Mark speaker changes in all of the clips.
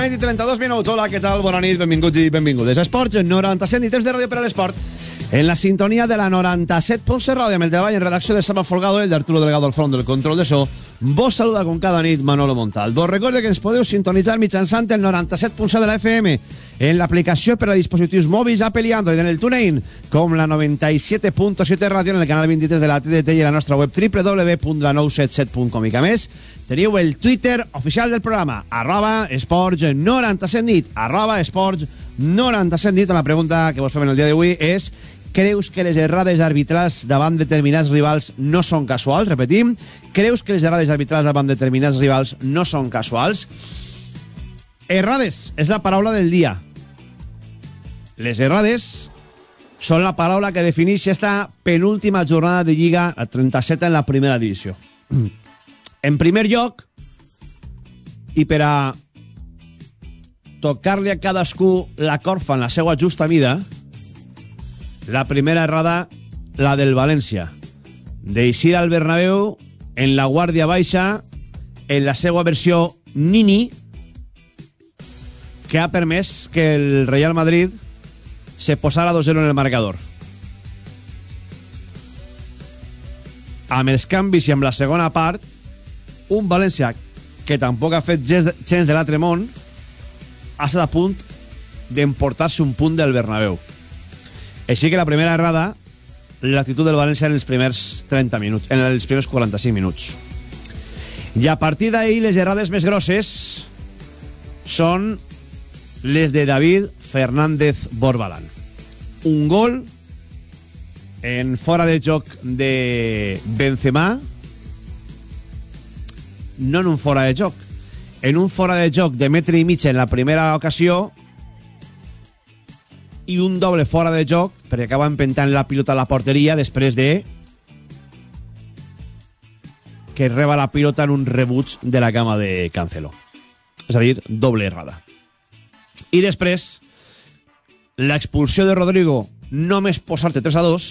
Speaker 1: nit i 32 minuts. Hola, què tal? Bona nit, benvinguts i benvingudes. Esports 97 i temps de ràdio per a l'esport. En la sintonia de la 97.7 Ràdio amb el treball en redacció de Salva Folgado el d'Arturo Delgado al front del control de so. Vos saluda com cada nit Manolo Montal. Vos recorde que ens podeu sintonitzar mitjançant el 97.7 de la FM en l'aplicació per a dispositius mòbils Apple i Android en el TuneIn com la 97.7 Ràdio en el canal 23 de la TDT i la nostra web www.la977.com i que més teniu el Twitter oficial del programa arroba esports 97 nit arroba esports 97 nit la pregunta que vos fem el dia d'avui és Creus que les errades arbitrals davant determinats rivals no són casuals? Repetim. Creus que les errades arbitrals davant determinats rivals no són casuals? Errades és la paraula del dia. Les errades són la paraula que defineix esta penúltima jornada de Lliga a 37 en la primera divisió. En primer lloc, i per a tocar-li a cadascú la corfa en la seva justa mida, la primera errada, la del València. D'eixir al Bernabéu en la Guàrdia Baixa, en la seva versió Nini, que ha permès que el Real Madrid se posara 2-0 en el marcador. Amb els canvis i amb la segona part, un València que tampoc ha fet gens, de l'altre món ha estat a punt d'emportar-se un punt del Bernabéu. Així que la primera errada, l'actitud del València en els primers 30 minuts, en els primers 45 minuts. I a partir d'ahir, les errades més grosses són les de David Fernández Borbalán. Un gol en fora de joc de Benzema, no en un fora de joc, en un fora de joc de metre i mig en la primera ocasió i un doble fora de joc perquè acaba empentant la pilota a la porteria després de que reba la pilota en un rebuig de la cama de Cancelo. És a doble errada. I després, l'expulsió de Rodrigo només posar-te 3 a 2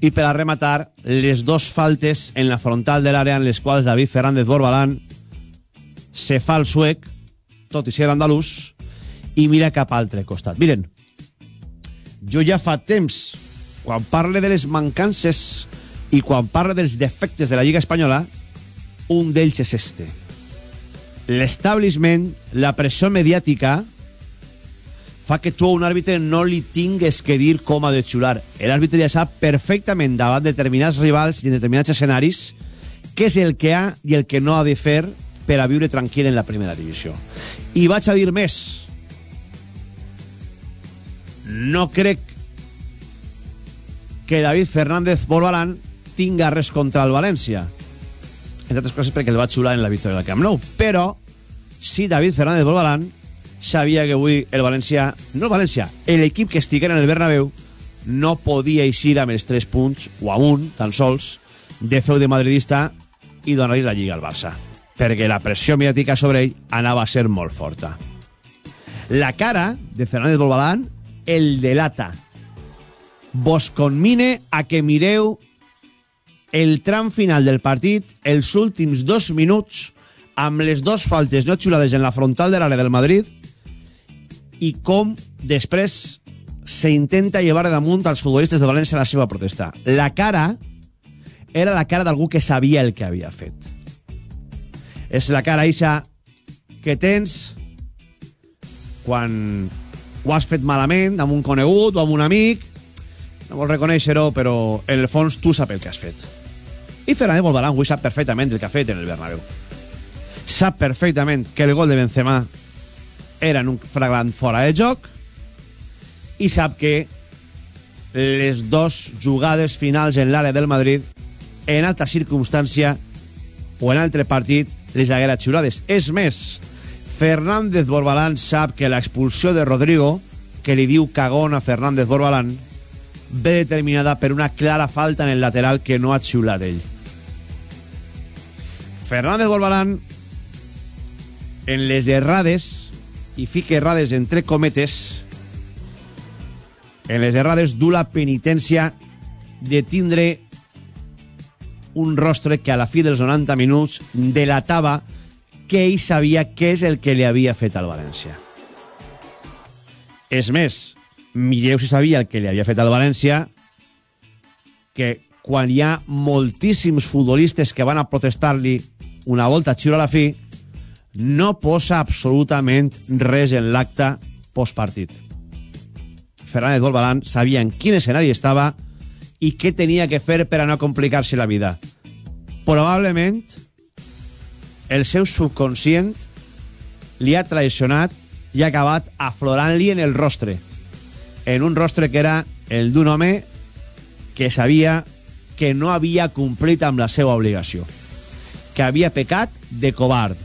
Speaker 1: i per a rematar les dos faltes en la frontal de l'àrea en les quals David Fernández Borbalán se fa el suec, tot i mira cap altre costat. Miren, jo ja fa temps, quan parle de les mancances i quan parle dels defectes de la Lliga Espanyola, un d'ells és este. L'establishment, la pressió mediàtica, fa que tu a un àrbitre no li tingues que dir com ha de xular. L'àrbitre ja sap perfectament davant determinats rivals i en determinats escenaris què és el que ha i el que no ha de fer per a viure tranquil en la primera divisió. I vaig a dir més no crec que David Fernández Borbalán tinga res contra el València. Entre altres coses perquè el va xular en la victòria del Camp Nou. Però, si David Fernández Borbalán sabia que avui el València... No el València, l'equip que estiguera en el Bernabéu no podia eixir amb els 3 punts, o amb un, tan sols, de feu de madridista i donar-li la lliga al Barça. Perquè la pressió mediàtica sobre ell anava a ser molt forta. La cara de Fernández Borbalán el delata. Vos conmine a que mireu el tram final del partit, els últims dos minuts, amb les dos faltes no xulades en la frontal de l'àrea del Madrid i com després s'intenta llevar damunt als futbolistes de València la seva protesta. La cara era la cara d'algú que sabia el que havia fet. És la cara eixa que tens quan ho has fet malament amb un conegut o amb un amic. No vols reconèixer-ho però en el fons tu saps el que has fet. I Fernández Bolbarán avui sap perfectament el que ha fet en el Bernabéu. Sap perfectament que el gol de Benzema era en un fragant fora de joc i sap que les dos jugades finals en l'àrea del Madrid en altra circumstància o en altre partit les haguera xulades. És més, Fernández Borbalán sap que l'expulsió de Rodrigo, que li diu cagón a Fernández Borbalán, ve determinada per una clara falta en el lateral que no ha xiulat ell. Fernández Borbalán, en les errades, i fica errades entre cometes, en les errades du la penitència de tindre un rostre que a la fi dels 90 minuts delatava que ell sabia què és el que li havia fet al València. És més, mireu si sabia el que li havia fet al València, que quan hi ha moltíssims futbolistes que van a protestar-li una volta a xiure a la fi, no posa absolutament res en l'acte postpartit. Fernández Bolbalán sabia en quin escenari estava i què tenia que fer per a no complicar-se la vida. Probablement el seu subconscient li ha traicionat i ha acabat aflorant-li en el rostre. En un rostre que era el d'un home que sabia que no havia complit amb la seva obligació. Que havia pecat de covard.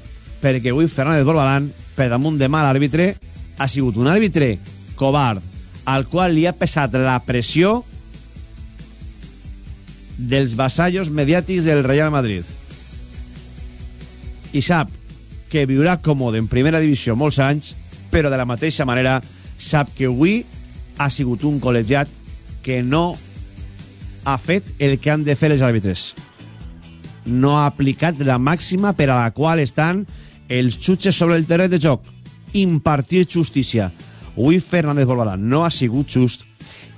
Speaker 1: Perquè avui Fernández Borbalán, per damunt de mal àrbitre, ha sigut un àrbitre covard, al qual li ha pesat la pressió dels vassallos mediàtics del Real Madrid. I sap que viurà còmode en primera divisió molts anys, però de la mateixa manera sap que avui ha sigut un col·legiat que no ha fet el que han de fer els àrbitres. No ha aplicat la màxima per a la qual estan els xutxes sobre el terreny de joc. Impartir justícia. Avui Fernández Bolbalà no ha sigut just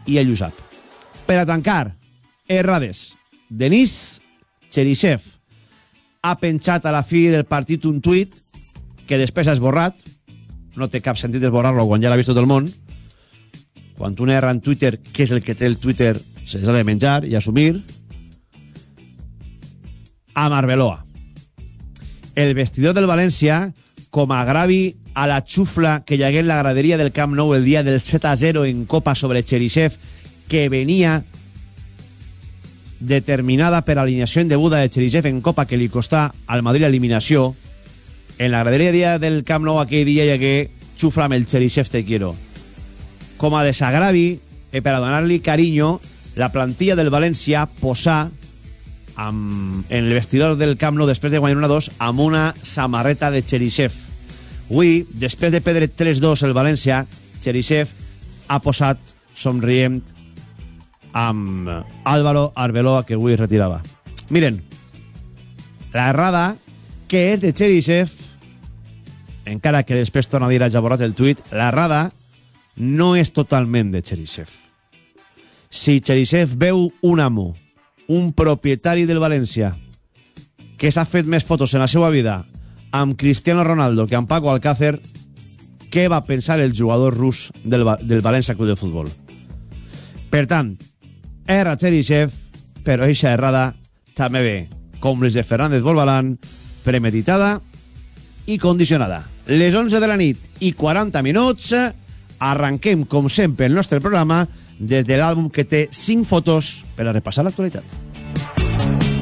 Speaker 1: i ell ho sap. Per a tancar, errades. Denis Cherisev ha penjat a la fi del partit un tuit que després ha esborrat. No té cap sentit esborrar-lo quan ja l'ha vist tot el món. Quan un erra en Twitter, què és el que té el Twitter, se l'ha de menjar i assumir. A Marbeloa. El vestidor del València, com a agravi a la xufla que hi hagué en la graderia del Camp Nou el dia del 7 a 0 en Copa sobre Cherisev, que venia determinada per alineació indeguda de Cherisev en Copa que li costà al Madrid l'eliminació, en la graderia del Camp Nou aquell dia hi hagué xufla amb el Cherisev te quiero. Com a desagravi, i per a donar-li carinyo, la plantilla del València posà amb, en el vestidor del Camp Nou després de guanyar una 2 amb una samarreta de Cherisev. Avui, després de perdre 3-2 el València, Cherisev ha posat somrient amb Álvaro Arbeloa, que avui retirava. Miren, la errada, que és de Cherisev, encara que després torna a dir a borrat el tuit, la errada no és totalment de Cherisev. Si Cherisev veu un amo, un propietari del València, que s'ha fet més fotos en la seva vida amb Cristiano Ronaldo que amb Paco Alcácer, què va pensar el jugador rus del, del València Club de Futbol? Per tant, erra Cherisev, però eixa errada també ve, com les de Fernández Bolbalán, premeditada i condicionada. Les 11 de la nit i 40 minuts, arranquem, com sempre, el nostre programa des de l'àlbum que té 5 fotos per a repassar l'actualitat.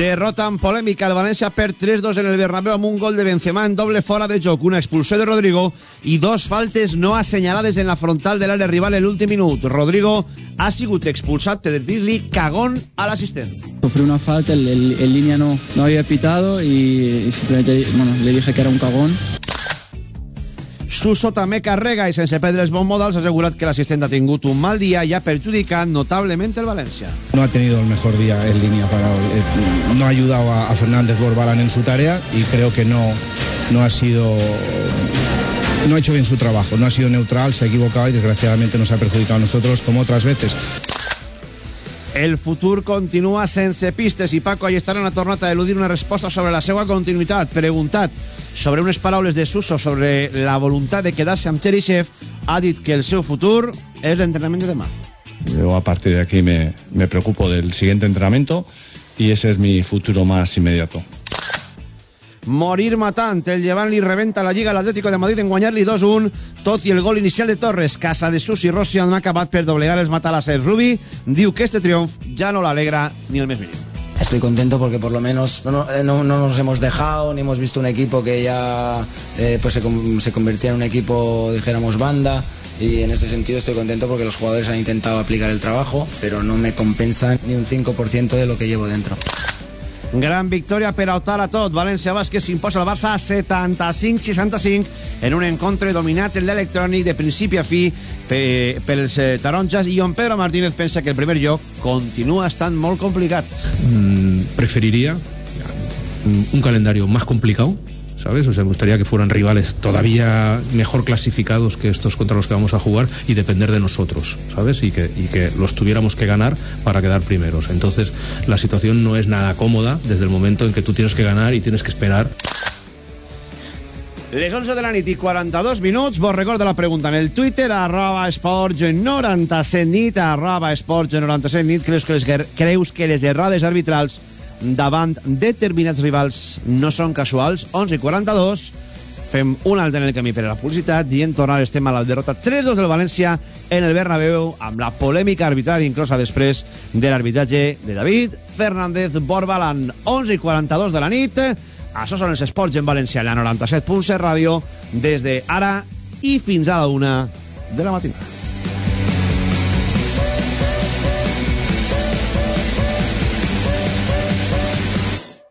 Speaker 1: Derrota en polèmica el València per 3-2 en el Bernabéu amb un gol de Benzema en doble fora de joc, una expulsió de Rodrigo i dos faltes no assenyalades en la frontal de l'àrea rival en l'últim minut. Rodrigo ha sigut expulsat per dir-li cagón a l'assistent.
Speaker 2: Sufrió una falta, el línea no, no había pitado y, y simplemente bueno, le dije que era un cagón.
Speaker 1: Suso també carrega i sense perdre els bons modals ha que l'assistent ha tingut un mal dia i ha perjudicat notablement el València.
Speaker 3: No ha tenido el mejor día en línea para hoy. Eh, No ha ayudado a, a Fernández Borbalán en su tarea y creo que no, no ha sido no ha hecho bien su trabajo, no ha sido neutral, se ha equivocado y desgraciadamente nos ha perjudicado a nosotros como otras veces.
Speaker 1: El futur continua sense pistes i Paco Ayestarán ha tornat a eludir una resposta sobre la seva continuïtat. Preguntat sobre unes paraules de Suso sobre la voluntat de quedar-se amb Cherisev, ha que el seu futur és l'entrenament de demà.
Speaker 4: Yo a partir de aquí me, me preocupo del siguiente entrenamiento y ese es mi futuro más inmediato.
Speaker 1: Morir matant. El llevant li rebenta la Lliga a l'Atlético de Madrid en guanyar-li 2-1, tot el gol inicial de Torres. Casa de Sus i Rossi han acabat per doblegar els matalas. El Rubi diu que este triomf ja no l'alegra ni el més mínim.
Speaker 5: Estoy contento porque por lo menos no, no nos hemos dejado, ni hemos visto un equipo que ya eh, pues se, se convertía en un equipo, dijéramos, banda. Y en este sentido estoy contento porque los jugadores han intentado aplicar el trabajo, pero no me compensan ni un 5% de lo que llevo dentro.
Speaker 1: Gran victòria per a optar a tot. València Bàsquet s'imposa al Barça 75-65 en un encontre dominat en l'electrònic de principi a fi pe- pels eh, taronges i on Pedro Martínez pensa que el primer lloc continua estant molt complicat.
Speaker 6: Mm, preferiría mm, un calendario más complicado, ¿sabes? O sea, me gustaría que fueran rivales todavía mejor clasificados que estos contra los que vamos a jugar y depender de nosotros, ¿sabes? Y que, y que los tuviéramos que ganar para quedar primeros. Entonces, la situación no es nada cómoda desde el momento en que tú tienes que ganar y tienes que esperar
Speaker 1: Les 11 de la nit i 42 minuts, vos recordo la pregunta en el Twitter, arroba esports 97 nit, arroba esports 97 nit, creus que les, creus que les errades arbitrals davant determinats rivals no són casuals? 11 i 42, fem un alt en el camí per a la publicitat, dient tornar estem a la derrota 3-2 del València en el Bernabéu, amb la polèmica arbitral inclosa després de l'arbitratge de David Fernández Borbalan. 11 i 42 de la nit, això són els esports en València, la 97.7 ràdio, des de ara i fins a la una de la matinada.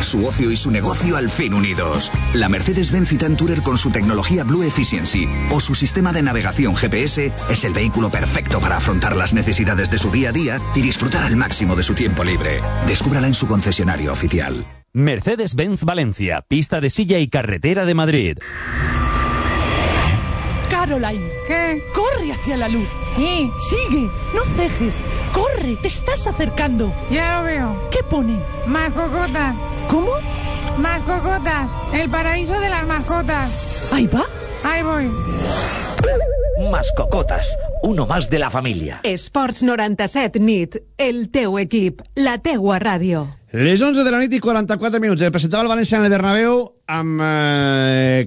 Speaker 7: Su ocio y su negocio al fin unidos. La Mercedes-Benz Citan Tourer con su tecnología Blue Efficiency o su sistema de navegación GPS es el vehículo perfecto para afrontar las necesidades de su día a día y disfrutar al máximo de su tiempo libre. Descúbrala en su concesionario oficial.
Speaker 8: Mercedes-Benz Valencia, pista de silla y carretera de Madrid.
Speaker 9: Caroline, ¿qué? Corre hacia la luz. ¿Y? Sigue, no cejes. Corre, te estás acercando.
Speaker 10: Ya lo veo.
Speaker 9: ¿Qué pone?
Speaker 10: Más cocotas.
Speaker 9: ¿Cómo?
Speaker 10: Más cocotas. El paraíso de las mascotas.
Speaker 9: Ahí va.
Speaker 10: Ahí voy.
Speaker 11: Mascocotas, uno más de la familia.
Speaker 12: Esports 97 nit, el teu equip, la teua ràdio.
Speaker 1: Les 11 de la nit i 44 minuts. El presentava el València en el Bernabéu amb eh,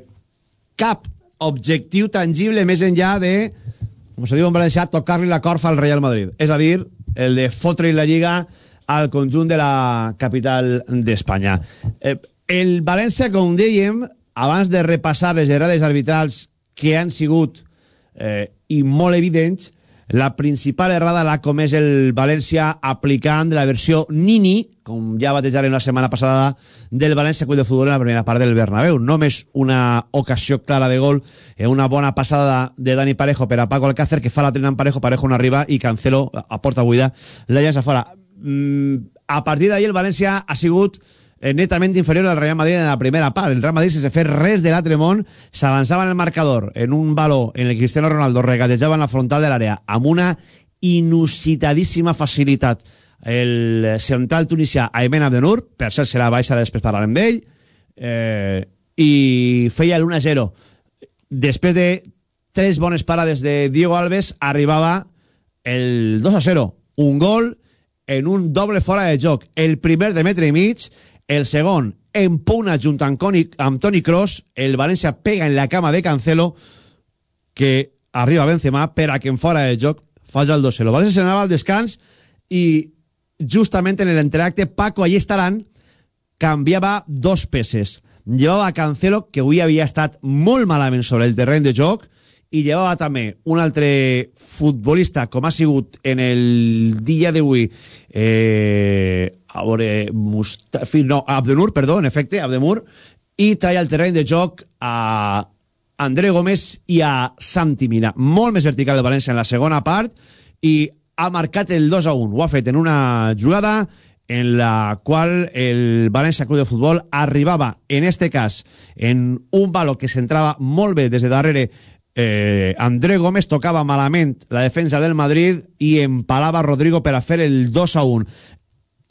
Speaker 1: cap objectiu tangible més enllà de, com se diu en valencià, tocar-li la corfa al Real Madrid. És a dir, el de fotre la Lliga al conjunt de la capital d'Espanya. Eh, el València, com dèiem, abans de repassar les errades arbitrals que han sigut eh, i molt evidents, la principal errada l'ha comès el València aplicant la versió Nini, com ja batejaren la setmana passada, del València Club de Futbol en la primera part del Bernabéu. Només una ocasió clara de gol, una bona passada de Dani Parejo per a Paco Alcácer, que fa la trena en Parejo, Parejo no arriba i Cancelo a porta buida la llança fora. Mm, a partir d'ahir el València ha sigut eh, netament inferior al Real Madrid en la primera part. El Real Madrid, sense fer res de l'altre món, s'avançava en el marcador en un baló en el Cristiano Ronaldo regatejava en la frontal de l'àrea amb una inusitadíssima facilitat. El central tunisià Aymen Abdenur, per cert, serà baixa després parlarem d'ell, eh, i feia l'1-0. Després de tres bones parades de Diego Alves, arribava el 2 a 0. Un gol en un doble fora de joc. El primer de metre i mig, el segon en pugna junt amb, Coni, amb Toni Kroos, el València pega en la cama de Cancelo, que arriba Benzema per a que en fora de joc faci el 2-0. El València s'anava al descans i justament en l'entracte Paco Allestaran canviava dos peces. Llevava a Cancelo, que avui havia estat molt malament sobre el terreny de joc, i llevava també un altre futbolista, com ha sigut en el dia d'avui, eh, a veure, Mustafi, no, Abdenur, perdó, en efecte, Abdenur, i traia el terreny de joc a André Gómez i a Santi Mina. Molt més vertical el València en la segona part i ha marcat el 2 a 1. Ho ha fet en una jugada en la qual el València Club de Futbol arribava, en este cas, en un valor que s'entrava molt bé des de darrere eh, André Gómez tocava malament la defensa del Madrid i empalava Rodrigo per a fer el 2 a 1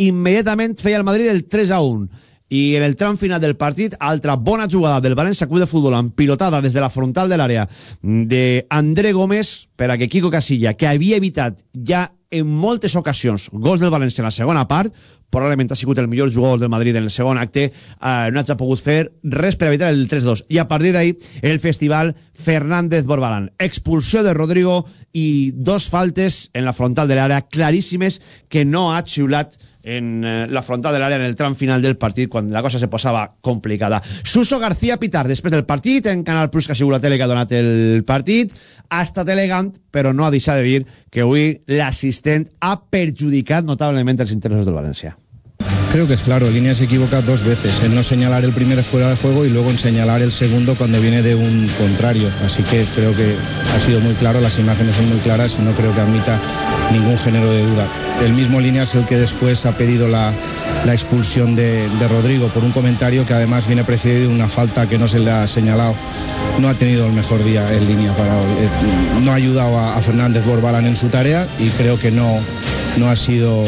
Speaker 1: immediatament feia el Madrid el 3 a 1 i en el tram final del partit altra bona jugada del València Club de Futbol amb pilotada des de la frontal de l'àrea de André Gómez per a que Kiko Casilla, que havia evitat ja en moltes ocasions gols del València en la segona part, probablement ha sigut el millor jugador del Madrid en el segon acte, eh, no ha pogut fer res per evitar el 3-2. I a partir d'ahí, el festival Fernández Borbalán. Expulsió de Rodrigo i dos faltes en la frontal de l'àrea claríssimes que no ha xiulat en eh, la frontal de l'àrea en el tram final del partit quan la cosa se posava complicada. Suso García Pitar, després del partit, en Canal Plus, que ha sigut la tele que ha donat el partit, ha estat elegant, però no ha deixat de dir que avui l'assistent ha perjudicat notablement els interessos del València.
Speaker 3: Creo que es claro, Línea se equivoca dos veces, en no señalar el primero fuera de juego y luego en señalar el segundo cuando viene de un contrario. Así que creo que ha sido muy claro, las imágenes son muy claras y no creo que admita ningún género de duda. El mismo Línea es el que después ha pedido la, expulsión de, de, Rodrigo por un comentario que además viene precedido de una falta que no se le ha señalado. No ha tenido el mejor día en línea para hoy. Eh, no ha ayudado a, Fernández Borbalán en su tarea y creo que no, no ha sido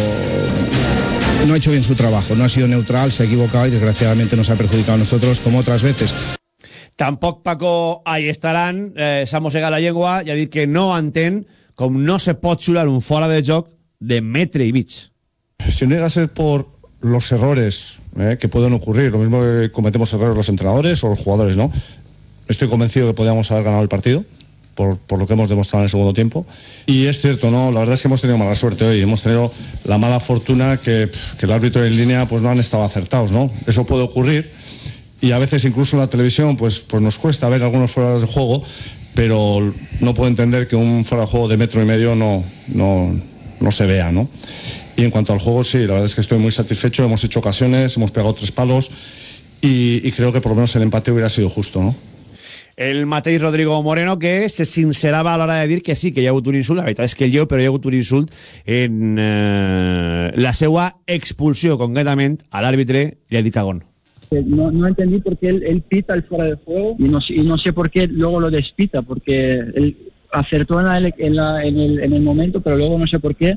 Speaker 3: no ha hecho bien su trabajo, no ha sido neutral, se ha equivocado y desgraciadamente nos ha perjudicado a nosotros como otras veces.
Speaker 1: Tampoc Paco ahí estaran, eh, la llengua i ha dit que no entén com no se pot un fora de joc de metre.
Speaker 4: Si no llega a ser por los errores eh, que pueden ocurrir, lo mismo que cometemos errores los entrenadores o los jugadores, ¿no? Estoy convencido que podíamos haber ganado el partido. Por, por, lo que hemos demostrado en el segundo tiempo. Y es cierto, ¿no? La verdad es que hemos tenido mala suerte hoy. Hemos tenido la mala fortuna que, que el árbitro en línea pues no han estado acertados, ¿no? Eso puede ocurrir. Y a veces incluso en la televisión pues, pues nos cuesta ver algunos fuera de juego, pero no puedo entender que un fuera de juego de metro y medio no, no, no se vea, ¿no? Y en cuanto al juego, sí, la verdad es que estoy muy satisfecho. Hemos hecho ocasiones, hemos pegado tres palos y, y creo que por lo menos el empate hubiera sido justo, ¿no?
Speaker 1: el mateix Rodrigo Moreno que se sincerava a l'hora de dir que sí, que hi ha hagut un insult, la veritat és que jo, però hi ha hagut un insult en eh, la seva expulsió concretament a l'àrbitre li ha dit cagón.
Speaker 2: No, no entendí por qué él, él, pita el fuera de juego y no, y no sé por qué luego lo despita, porque él acertó en, la, en, la, en, el, en el momento, pero luego no sé por qué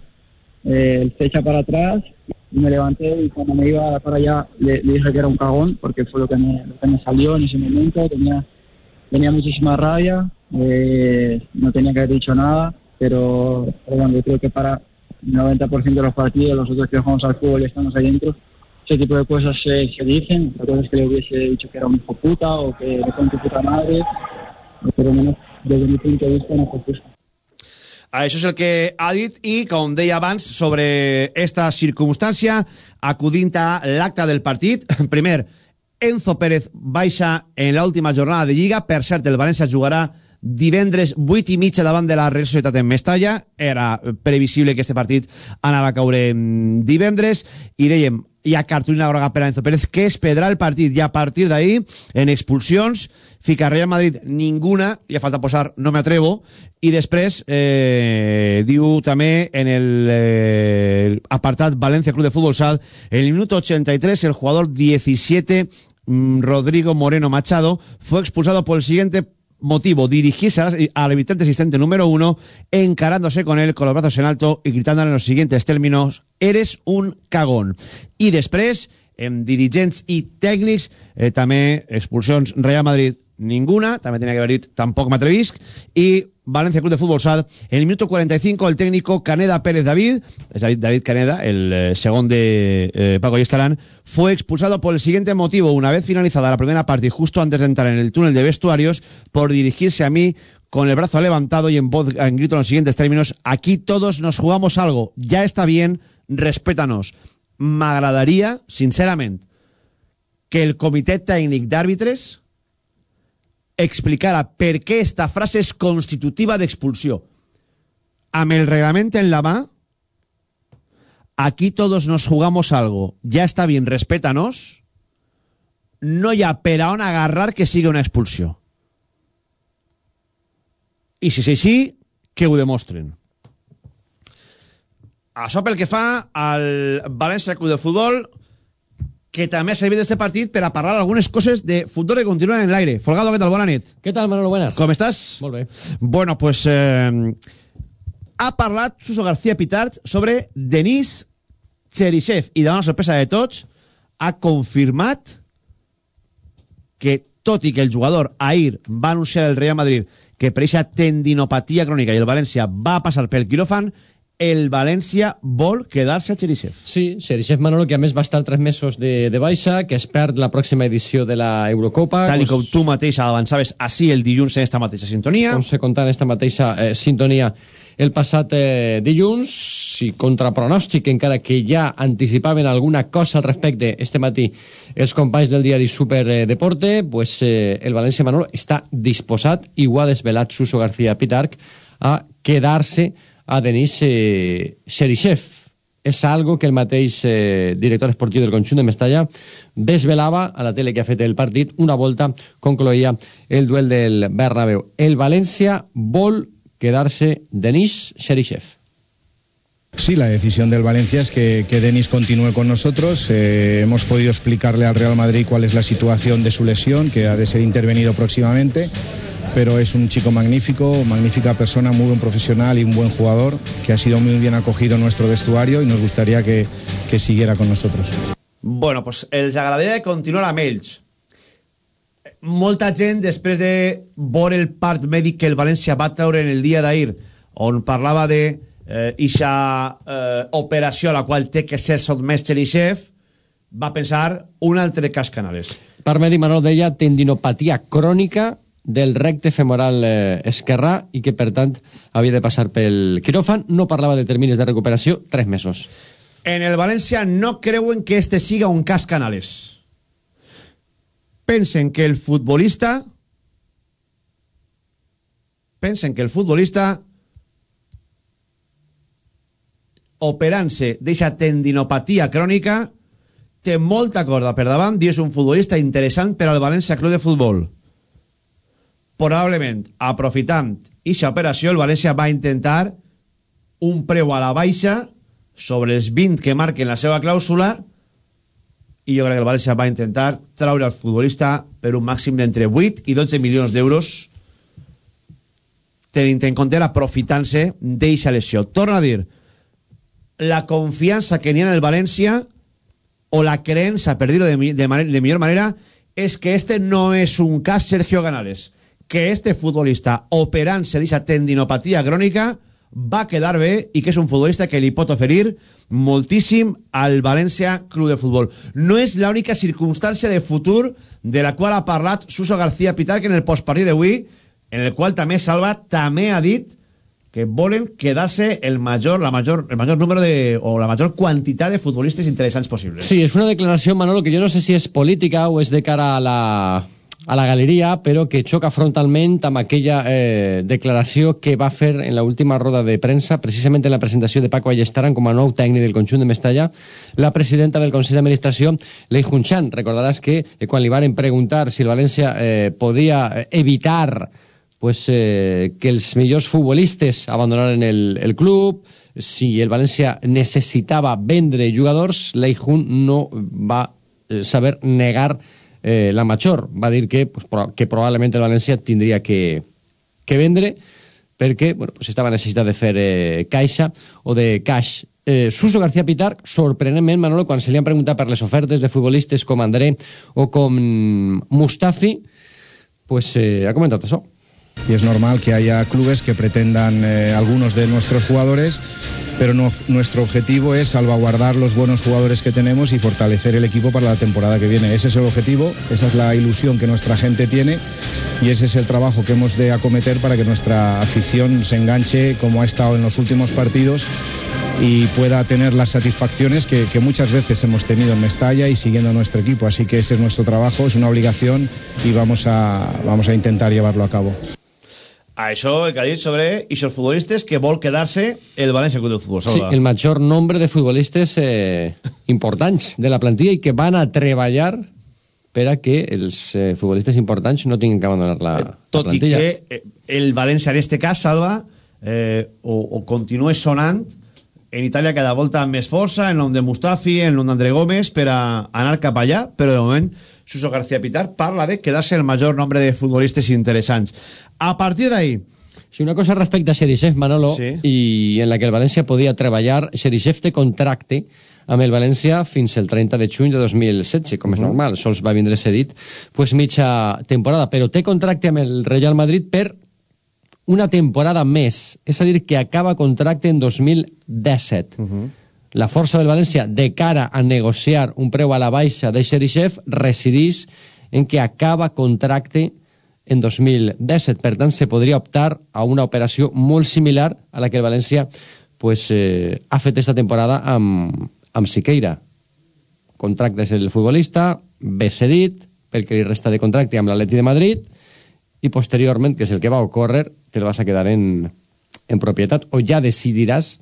Speaker 2: eh, se echa para atrás y me levanté y cuando me iba para allá le, le dije que era un cagón porque fue lo que me, lo que me salió en ese momento, tenía tenía muchísima rabia, eh, no tenía que haber dicho nada, pero, pero, bueno, yo creo que para el 90% de los partidos, nosotros que jugamos al fútbol y estamos ahí dentro, ese tipo de cosas se, se dicen, la cosa es que le hubiese dicho que era un hijo puta o que con tu puta madre, pero menos desde mi punto de vista no justo.
Speaker 1: Això és el que ha dit i, com deia abans, sobre esta circumstància, acudint a l'acte del partit, primer, Enzo Pérez baixa en l'última jornada de Lliga. Per cert, el València jugarà divendres 8 i mitja davant de la Real Societat en Mestalla. Era previsible que este partit anava a caure divendres. I dèiem, hi ha cartolina groga per a Enzo Pérez, que es pedrà el partit. I a partir d'ahí, en expulsions, fica Real Madrid ninguna, ja falta posar no me atrevo, i després eh, diu també en el eh, apartat Valencia Club de Fútbol Sal, en el minuto 83 el jugador 17 Rodrigo Moreno Machado fue expulsado por el siguiente motivo, dirigirse al habitante asistente número uno, encarándose con él con los brazos en alto y gritándole los siguientes términos, eres un cagón. I després, en dirigents i tècnics, eh, també expulsions Real Madrid ninguna, también tenía que haber dit tampoc m'atrevisc, y Valencia Club de Fútbol SAD, en el minuto 45 el técnico Caneda Pérez David, es David, David Caneda, el eh, segundo de eh, Paco Yestarán, fue expulsado por el siguiente motivo, una vez finalizada la primera parte y justo antes de entrar en el túnel de vestuarios, por dirigirse a mí con el brazo levantado y en voz en grito en los siguientes términos, aquí todos nos jugamos algo, ya está bien, respétanos. M'agradaria, sincerament, que el comitè tècnic d'àrbitres explicara per què esta frase és constitutiva d'expulsió. Amb el reglament en la mà, aquí todos nos jugamos algo, ya está bien, respétanos, no hi ha per a on agarrar que sigui una expulsió. I si és així, que ho demostren. Això pel que fa al València Club de Futbol, que també ha servit este partit per a parlar algunes coses de futbol que continuen en l'aire. Folgado, què tal? Bona nit.
Speaker 13: ¿Qué tal, Manolo? Buenas.
Speaker 1: Com estàs?
Speaker 13: Molt bé.
Speaker 1: Bueno, pues eh, ha parlat Suso García Pitart sobre Denis Cherisev i davant la sorpresa de tots ha confirmat que tot i que el jugador ahir va anunciar el Real Madrid que per aquesta tendinopatia crònica i el València va passar pel quiròfan el València vol quedar-se a Cherisev.
Speaker 13: Sí, Xerisev Manolo, que a més va estar tres mesos de, de baixa, que es perd la pròxima edició de la Eurocopa.
Speaker 1: Tal com tu mateix avançaves així el dilluns en esta mateixa sintonia.
Speaker 13: Com se contava en esta mateixa eh, sintonia el passat eh, dilluns, i contra pronòstic, encara que ja anticipaven alguna cosa al respecte este matí els companys del diari Super eh, Deporte, pues, eh, el València Manolo està disposat, i ho ha desvelat Suso García Pitarc, a quedar-se a Denis eh. És algo que el mateix eh, director esportiu del conjunt de Mestalla desvelava a la tele que ha fet el partit una volta concloïa el duel del Bernabéu. El València vol quedar-se Denis Xerisev.
Speaker 3: Sí, la decisión del Valencia es que, que Denis continúe con nosotros. Eh, hemos podido explicarle al Real Madrid cuál es la situación de su lesión, que ha de ser intervenido próximamente. Pero es un chico magnífico, magnífica persona, muy buen profesional y un buen jugador, que ha sido muy bien acogido en nuestro vestuario y nos gustaría que, que siguiera con nosotros.
Speaker 1: Bueno, pues els agradaria continuar amb ells. Molta gent, després de veure el part mèdic que el València va treure en el dia d'ahir, on parlava de eh, ixa eh, operació a la qual té que ser sotmès Cherisev, va pensar un altre cas Canales.
Speaker 13: Per mèdic Manolo deia tendinopatia crònica del recte femoral eh, esquerrà i que, per tant, havia de passar pel quiròfan. No parlava de terminis de recuperació, tres mesos.
Speaker 1: En el València no creuen que este siga un cas Canales. Pensen que el futbolista pensen que el futbolista operant-se d'eixa tendinopatia crònica té molta corda per davant i és un futbolista interessant per al València Club de Futbol. Probablement, aprofitant eixa operació, el València va intentar un preu a la baixa sobre els 20 que marquen la seva clàusula i jo crec que el València va intentar traure al futbolista per un màxim d'entre 8 i 12 milions d'euros tenint en compte aprofitant-se d'eixa lesió. Torno a dir, la confiança que n'hi ha en el València o la creença, per dir-ho de, de, de millor manera, és que este no és un cas Sergio Canales, que este futbolista operant-se d'eixa tendinopatia crònica va quedar bé i que és un futbolista que li pot oferir moltíssim al València Club de Futbol. No és l'única circumstància de futur de la qual ha parlat Suso García Pitarc en el postpartit d'avui, en el qual també Salva també ha dit que volen quedar-se el major, la major, el major número de, o la major quantitat de futbolistes interessants possibles.
Speaker 13: Sí, és una declaració, Manolo, que jo no sé si és política o és de cara a la, a la galeria, però que xoca frontalment amb aquella eh, declaració que va fer en l'última roda de premsa, precisament en la presentació de Paco Allestaran com a nou tècnic del conjunt de Mestalla, la presidenta del Consell d'Administració, Lei Junchan. Recordaràs que eh, quan li van preguntar si el València eh, podia eh, evitar pues, eh, que els millors futbolistes abandonaren el, el club, si el València necessitava vendre jugadors, l'Eijun no va eh, saber negar eh, la major. Va dir que, pues, que probablement el València tindria que, que vendre perquè bueno, pues estava necessitat de fer eh, caixa o de cash. Eh, Suso García Pitar, sorprenentment, Manolo, quan se li han preguntat per les ofertes de futbolistes com André o com Mustafi, pues eh, ha comentado eso.
Speaker 3: Y es normal que haya clubes que pretendan eh, algunos de nuestros jugadores, pero nuestro objetivo es salvaguardar los buenos jugadores que tenemos y fortalecer el equipo para la temporada que viene. Ese es el objetivo, esa es la ilusión que nuestra gente tiene y ese es el trabajo que hemos de acometer para que nuestra afición se enganche como ha estado en los últimos partidos y pueda tener las satisfacciones que, que muchas veces hemos tenido en Mestalla y siguiendo a nuestro equipo. Así que ese es nuestro trabajo, es una obligación y vamos a, vamos a intentar llevarlo a cabo.
Speaker 1: A això el que ha dit sobre aquests futbolistes que vol quedar-se el València Club de Futbol.
Speaker 13: Sí, el mayor nombre de futbolistes eh, importants de la plantilla i que van a treballar per a que els eh, futbolistes importants no tinguin que abandonar la, la
Speaker 1: Tot i
Speaker 13: plantilla.
Speaker 1: que eh, el València en este cas, Salva, eh, o, o continua sonant en Itàlia cada volta amb més força, en nom de Mustafi, en nom d'André Gómez, per a anar cap allà, però de moment Suso García Pitar parla de quedar-se el major nombre de futbolistes interessants. A partir d'ahí...
Speaker 13: Sí, una cosa respecte a Xerixef, Manolo,
Speaker 1: Sí.
Speaker 13: i en la que el València podia treballar. Xerixef té contracte amb el València fins el 30 de juny de 2016, com és
Speaker 1: Mhm.
Speaker 13: normal, sols va vindre cedit pues, mitja temporada, però té contracte amb el Real Madrid per una temporada més, és a dir, que acaba contracte en 2017. La força del València de cara a negociar un preu a la baixa de Xerixef resideix en que acaba contracte en 2017. Per tant, se podria optar a una operació molt similar a la que el València pues, eh, ha fet esta temporada amb, amb Siqueira. Contractes el futbolista, ve cedit, pel que li resta de contracte amb l'Atleti de Madrid, i posteriorment, que és el que va ocórrer, te'l vas a quedar en, en propietat, o ja decidiràs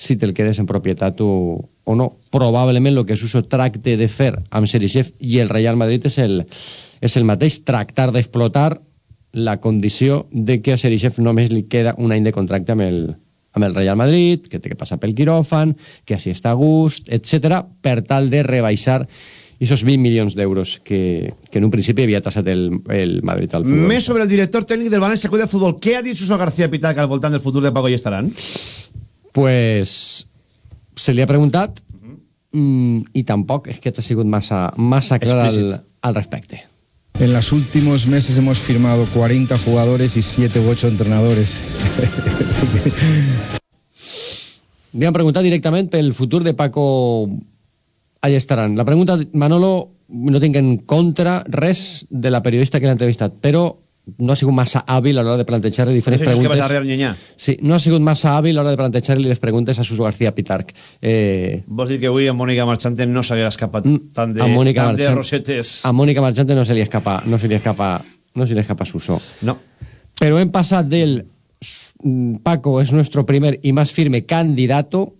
Speaker 13: si te'l quedes en propietat o, o no. Probablement el que Suso tracte de fer amb Serixef i el Real Madrid és el, és el mateix, tractar d'explotar la condició de que a Serixef només li queda un any de contracte amb el, amb el Real Madrid, que té que passar pel quiròfan, que així està a gust, etc per tal de rebaixar esos 20 milions d'euros que, que en un principi havia tassat el, el Madrid al futbol.
Speaker 1: Més sobre el director tècnic del València Club de Futbol. Què ha dit Suso García Pitar que al voltant del futur de Paco i estaran?
Speaker 13: Pues se li ha preguntat mm, i tampoc és que t'ha sigut massa, massa clar al, al respecte.
Speaker 3: En los últimos meses hemos firmado 40 jugadores y 7 u 8 entrenadores.
Speaker 13: Li han preguntat directament pel futur de Paco Allestaran. La pregunta, Manolo, no tinc en contra res de la periodista que l'ha entrevistat, però no ha sigut massa hàbil a l'hora de plantejar-li diferents
Speaker 1: No sé si és que
Speaker 13: preguntes.
Speaker 1: vas a.
Speaker 13: Sí, no ha sigut massa hàbil a l'hora de plantejar-li les preguntes a Suso García Pitarc. Eh,
Speaker 1: Vols dir que avui amb Mònica Marchante no s'hagués escapat tant de,
Speaker 13: a Mònica
Speaker 1: tant de
Speaker 13: Marchant-
Speaker 1: rosetes.
Speaker 13: A Mònica Marchante no se li escapa, no se li escapa, no se li escapa Suso.
Speaker 1: No.
Speaker 13: Pero hem passat del mm, Paco es nuestro primer y más firme candidato,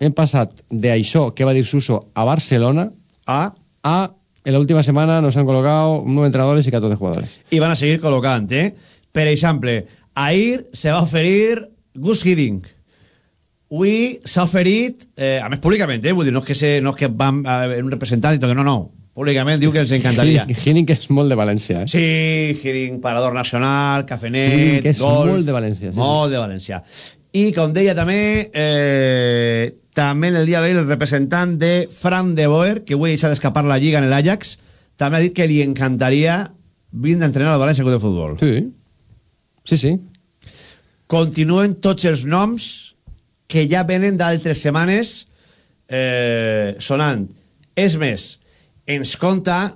Speaker 13: hem passat de això que va dir Suso a Barcelona
Speaker 1: a
Speaker 13: a en la última semana nos han colocado nueve entrenadores y 14 jugadores.
Speaker 1: I van a seguir col·locant, eh? Per exemple, ahir se va oferir Gus Hiddink. Avui s'ha oferit, eh, a més públicament, eh? Vull dir, no és que, se, no és que van a un representant i tot, no, no. Públicament diu que els encantaria.
Speaker 13: Hiddink és molt de València, eh?
Speaker 1: Sí, Hiddink, Parador Nacional, Cafenet,
Speaker 13: Hiddink és
Speaker 1: golf...
Speaker 13: molt de València, sí,
Speaker 1: Molt de València. I, com deia també, eh, també en el dia d'ahir el representant de Fran de Boer, que avui deixa d'escapar la Lliga en l'Ajax, també ha dit que li encantaria vindre a entrenar al València Club de Futbol.
Speaker 13: Sí. Sí, sí.
Speaker 1: Continuen tots els noms que ja venen d'altres setmanes eh, sonant. És més, ens conta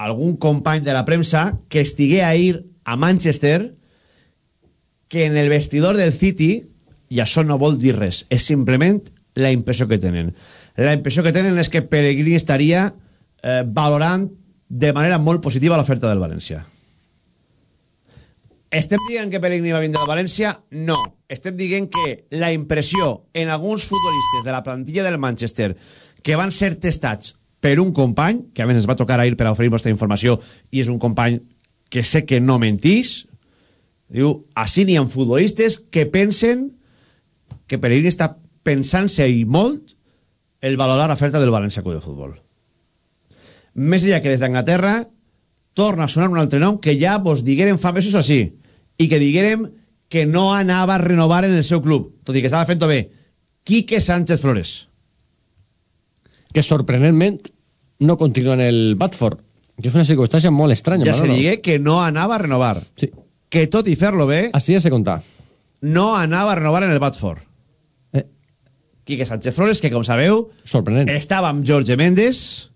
Speaker 1: algun company de la premsa que estigué ahir a Manchester que en el vestidor del City, i això no vol dir res, és simplement la impressió que tenen. La impressió que tenen és que Pellegrini estaria eh, valorant de manera molt positiva l'oferta del València. Estem dient que Pellegrini va vindre al València? No. Estem dient que la impressió en alguns futbolistes de la plantilla del Manchester que van ser testats per un company, que a més ens va tocar ahir per a oferir vostra informació, i és un company que sé que no mentís, diu, així n'hi ha futbolistes que pensen que Pellegrini està pensant-se i molt el valorar l'oferta del València Club de Futbol. Més enllà que des d'Anglaterra torna a sonar un altre nom que ja vos diguérem fa mesos així i que diguérem que no anava a renovar en el seu club, tot i que estava fent-ho bé. Quique Sánchez Flores.
Speaker 13: Que sorprenentment no continua en el Batford. Que és una circumstància molt estranya,
Speaker 1: ja se digué que no anava a renovar.
Speaker 13: Sí.
Speaker 1: Que tot i fer-lo bé,
Speaker 13: Així ja se compta.
Speaker 1: no anava a renovar en el Batford. Quique Sánchez Flores, que com sabeu,
Speaker 13: Sorprenent.
Speaker 1: estava amb Jorge Méndez,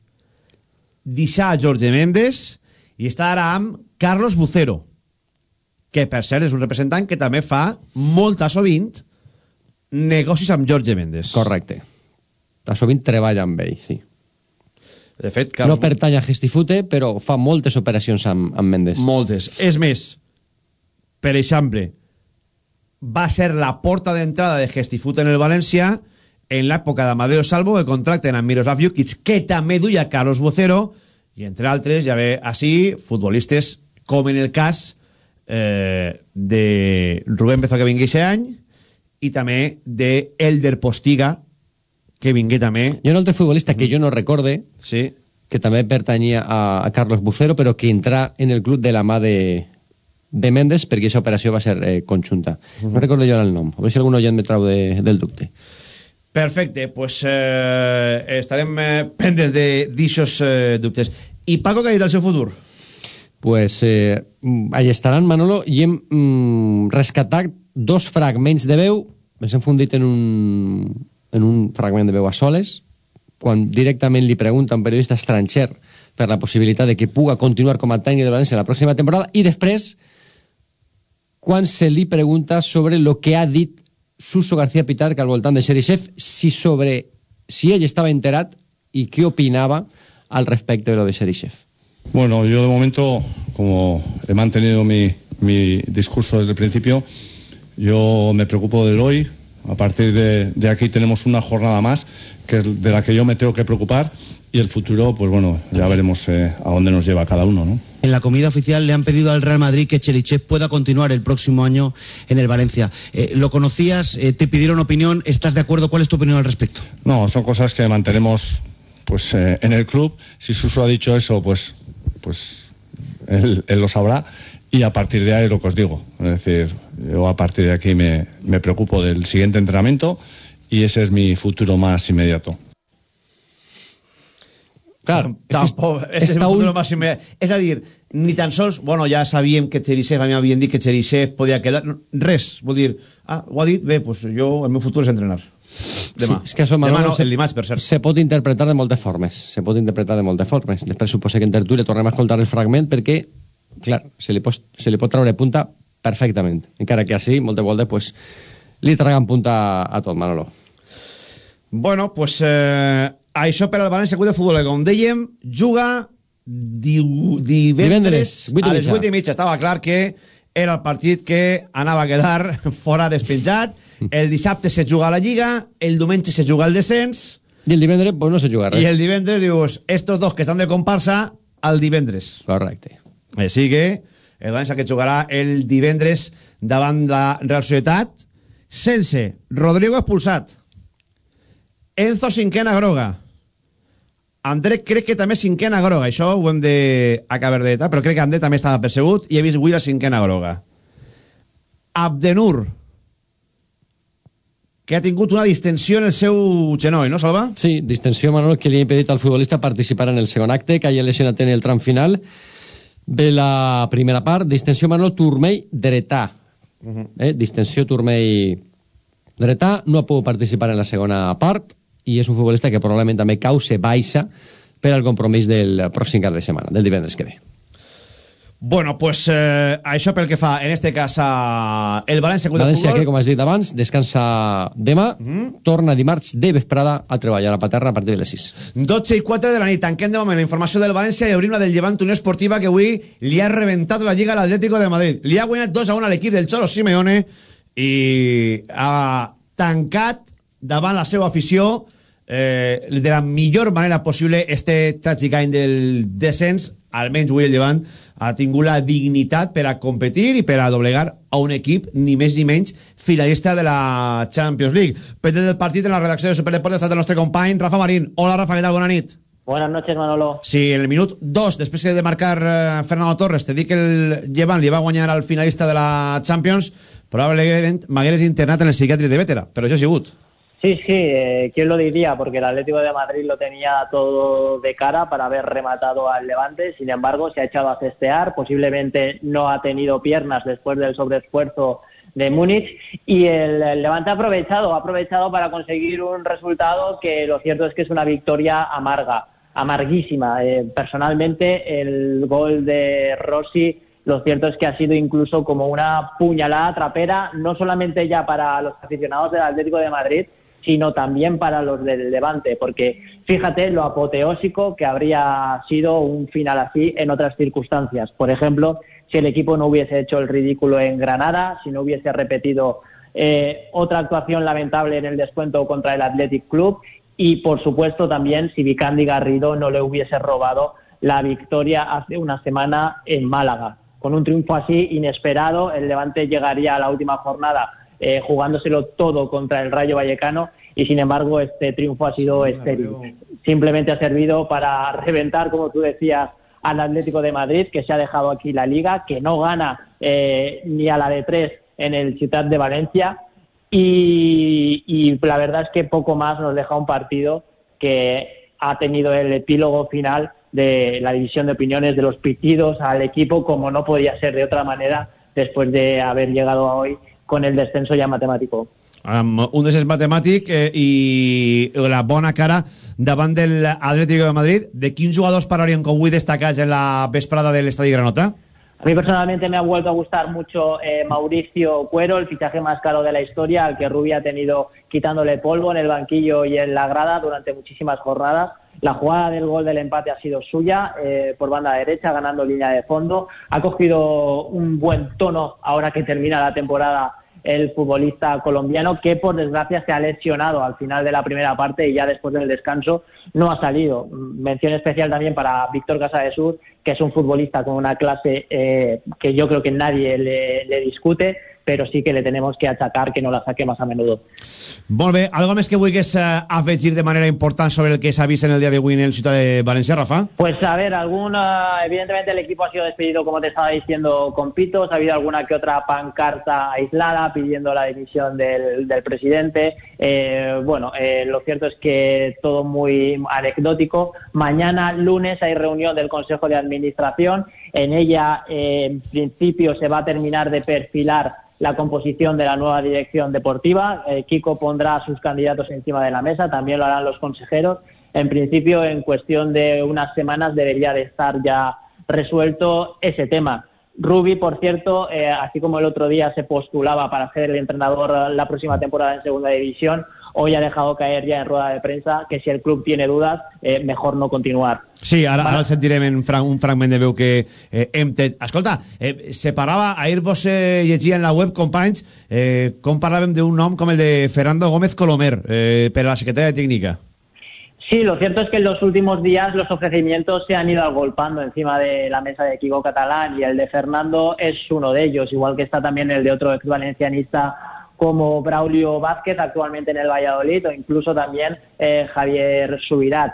Speaker 1: deixà a Jorge Méndez i està ara amb Carlos Bucero, que per cert és un representant que també fa molta sovint negocis amb Jorge Méndez.
Speaker 13: Correcte. A sovint treballa amb ell, sí.
Speaker 1: De fet,
Speaker 13: No
Speaker 1: Carlos...
Speaker 13: pertany a Gestifute, però fa moltes operacions amb, amb Mendes.
Speaker 1: Moltes. És més, per exemple, va ser la porta d'entrada de Gestifut en el València en l'època d'Amadeo Salvo, que contracten amb Miroslav Jukic, que també duia Carlos Vocero, i entre altres, ja ve així, futbolistes com en el cas eh, de Rubén Bezo, que vingui aquest any, i també de Elder Postiga, que vingué també.
Speaker 13: Hi ha un altre futbolista que jo no recorde,
Speaker 1: sí.
Speaker 13: que també pertanyia a, a Carlos Bucero, però que entrà en el club de la mà de, de Mendes, perquè aquesta operació va ser eh, conjunta. No recordo jo el nom, a veure si algun oient me trau de, del dubte.
Speaker 1: Perfecte, pues eh, estarem eh, pendents de- d'aixòs eh, dubtes. I Paco, què ha dit del seu futur?
Speaker 13: Pues eh, ahí estaran, Manolo, i hem mm, rescatat dos fragments de veu, ens hem fundit en un, en un fragment de veu a soles, quan directament li pregunta un periodista estranger per la possibilitat de que puga continuar com a tècnic de València la pròxima temporada, i després, quan se li pregunta sobre lo que ha dit Suso García Pitar, que al voltant de Xerixef, si sobre si ell estava enterat i què opinava al respecte de lo de Xerixef.
Speaker 4: Bueno, yo de momento, como he mantenido mi, mi discurso desde el principio, yo me preocupo del hoy. A partir de, de aquí tenemos una jornada más que de la que yo me tengo que preocupar y el futuro, pues bueno, ya veremos eh, a dónde nos lleva cada uno, ¿no?
Speaker 14: En la comida oficial le han pedido al Real Madrid que Cherichev pueda continuar el próximo año en el Valencia. Eh, ¿Lo conocías? Eh, ¿Te pidieron opinión? ¿Estás de acuerdo? ¿Cuál es tu opinión al respecto?
Speaker 4: No, son cosas que mantenemos pues eh, en el club. Si Suso ha dicho eso, pues, pues él, él lo sabrá. Y a partir de ahí lo que os digo. Es decir, yo a partir de aquí me, me preocupo del siguiente entrenamiento y ese es mi futuro más inmediato.
Speaker 13: Clar,
Speaker 1: Tampoc, és futuro
Speaker 13: un-
Speaker 1: más inmediato. És a dir, ni tan sols, bueno, ja sabíem que Cherisev, a mi m'havien dit que Cherisev podia quedar, no, res, vull dir, ah, ho ha dit, bé, pues jo, el meu futur és entrenar. Demà.
Speaker 13: Sí, és que això,
Speaker 1: Demà
Speaker 13: Manolo,
Speaker 1: no, el dimarts, per cert.
Speaker 13: Se pot interpretar de moltes formes. Se pot interpretar de moltes formes. Després suposo que en tertúlia tornem a escoltar el fragment perquè, clar, se li, pot, se li pot treure punta perfectament. Encara que així, moltes voltes, pues, li traguen punta a tot, Manolo.
Speaker 1: Bueno, pues eh, això per al València Club de Futbol, que com dèiem, juga di divendres,
Speaker 13: Divendres, vuit i
Speaker 1: a les
Speaker 13: mitja.
Speaker 1: 8 i mitja. Estava clar que era el partit que anava a quedar fora despenjat. El dissabte se juga a la Lliga, el diumenge se juga al descens,
Speaker 13: I el divendres, pues, no se juga res.
Speaker 1: i el divendres dius, estos dos que estan de comparsa, al divendres.
Speaker 13: Correcte.
Speaker 1: Així que el València que jugarà el divendres davant la Real Societat sense Rodrigo expulsat Enzo cinquena groga André crec que també cinquena groga això ho hem d'acabar de detallar però crec que André també estava percebut i he vist avui la cinquena groga Abdenur que ha tingut una distensió en el seu genoll, no, Salva?
Speaker 13: Sí, distensió, Manolo, que li ha impedit al futbolista participar en el segon acte, que haya lesionat en el tram final de la primera part. Distensió, Manolo, turmell dretà. eh? Distensió, turmell dretà. No ha pogut participar en la segona part i és un futbolista que probablement també cause baixa per al compromís del pròxim cap de setmana, del divendres que ve.
Speaker 1: Bueno, pues eh, això pel que fa, en este cas, a el València Club de
Speaker 13: València,
Speaker 1: Futbol.
Speaker 13: que, com has dit abans, descansa demà, torna dimarts de vesprada a treballar a la Paterna a partir de les 6.
Speaker 1: 12 i 4 de la nit, tanquem de moment la informació del València i obrim la del Llevant Unió Esportiva que avui li ha rebentat la Lliga a l'Atlético de Madrid. Li ha guanyat 2 a 1 a l'equip del Cholo Simeone i ha tancat davant la seva afició eh, de la millor manera possible este tràgic any del descens, almenys avui el Llevant ha tingut la dignitat per a competir i per a doblegar a un equip ni més ni menys finalista de la Champions League. Pendent del partit en la redacció de Superdeportes ha estat el nostre company Rafa Marín. Hola Rafa, què tal? Bona nit.
Speaker 15: Buenas noches, Manolo.
Speaker 1: Si en el minut 2, després de marcar eh, Fernando Torres, te dic que el Llevant li va guanyar al finalista de la Champions, probablement m'hagueres internat en el psiquiàtric de Vétera, però això ha sigut.
Speaker 15: Sí, sí, eh, ¿quién lo diría? Porque el Atlético de Madrid lo tenía todo de cara para haber rematado al Levante, sin embargo se ha echado a cestear, posiblemente no ha tenido piernas después del sobreesfuerzo de Múnich y el, Levante ha aprovechado, ha aprovechado para conseguir un resultado que lo cierto es que es una victoria amarga, amarguísima. Eh, personalmente el gol de Rossi lo cierto es que ha sido incluso como una puñalada trapera, no solamente ya para los aficionados del Atlético de Madrid, sino también para los del Levante, porque fíjate lo apoteósico que habría sido un final así en otras circunstancias. Por ejemplo, si el equipo no hubiese hecho el ridículo en Granada, si no hubiese repetido eh, otra actuación lamentable en el descuento contra el Athletic Club y, por supuesto, también si Vicandi Garrido no le hubiese robado la victoria hace una semana en Málaga. Con un triunfo así inesperado, el Levante llegaría a la última jornada eh, jugándoselo todo contra el Rayo Vallecano y sin embargo este triunfo ha sido estéril. Simplemente ha servido para reventar, como tú decías, al Atlético de Madrid, que se ha dejado aquí la liga, que no gana eh, ni a la de tres en el Ciudad de Valencia y, y la verdad es que poco más nos deja un partido que ha tenido el epílogo final de la división de opiniones de los pitidos al equipo como no podía ser de otra manera después de haber llegado a hoy con el descenso ya matemático.
Speaker 1: amb un descens matemàtic eh, i la bona cara davant del Atlético de Madrid. ¿De quins jugadors parlarien com avui destacats en la vesprada del Estadi Granota?
Speaker 15: A mí personalmente me ha vuelto a gustar mucho eh, Mauricio Cuero, el fichaje más caro de la historia, al que Rubí ha tenido quitándole polvo en el banquillo y en la grada durante muchísimas jornadas. La jugada del gol del empate ha sido suya eh, por banda derecha, ganando línea de fondo. Ha cogido un buen tono ahora que termina la temporada el futbolista colombiano que por desgracia se ha lesionado al final de la primera parte y ya después del descanso no ha salido. Mención especial también para Víctor Casa de Sur, que es un futbolista con una clase eh, que yo creo que nadie le discute, però sí que le tenemos que achacar que no la saque más a menudo.
Speaker 1: Molt bé, algo més que vulguis eh, afegir de manera important sobre el que s'ha vist en el dia d'avui en el Ciutat de Valencia, Rafa?
Speaker 15: Pues a ver, alguna, evidentemente el equipo ha sido despedido, como te estaba diciendo, con pitos. Ha habido alguna que otra pancarta aislada pidiendo la dimisión del, del presidente. Eh, bueno, eh, lo cierto es que todo muy anecdótico. Mañana, lunes, hay reunión del Consejo de Administración. En ella, eh, en principio, se va a terminar de perfilar la composición de la nueva dirección deportiva. Eh, Kiko pondrá a sus candidatos encima de la mesa, también lo harán los consejeros. En principio, en cuestión de unas semanas debería de estar ya resuelto ese tema. Rubi, por cierto, eh, así como el otro día se postulaba para ser el entrenador la próxima temporada en segunda división, hoy ha dejado caer ya en rueda de prensa que si el club tiene dudas, eh, mejor no continuar.
Speaker 1: Sí, ara, ara el sentirem en un fragment de veu que eh, hem tret. Escolta, eh, ahir vos eh, llegia en la web, companys, eh, com parlàvem d'un nom com el de Fernando Gómez Colomer eh, per a la secretaria técnica.
Speaker 15: Sí, lo cierto es que en los últimos días los ofrecimientos se han ido agolpando encima de la mesa de Kiko Catalán y el de Fernando es uno de ellos, igual que está también el de otro ex valencianista como Braulio Vázquez, actualmente en el Valladolid, o incluso también eh, Javier Subirat.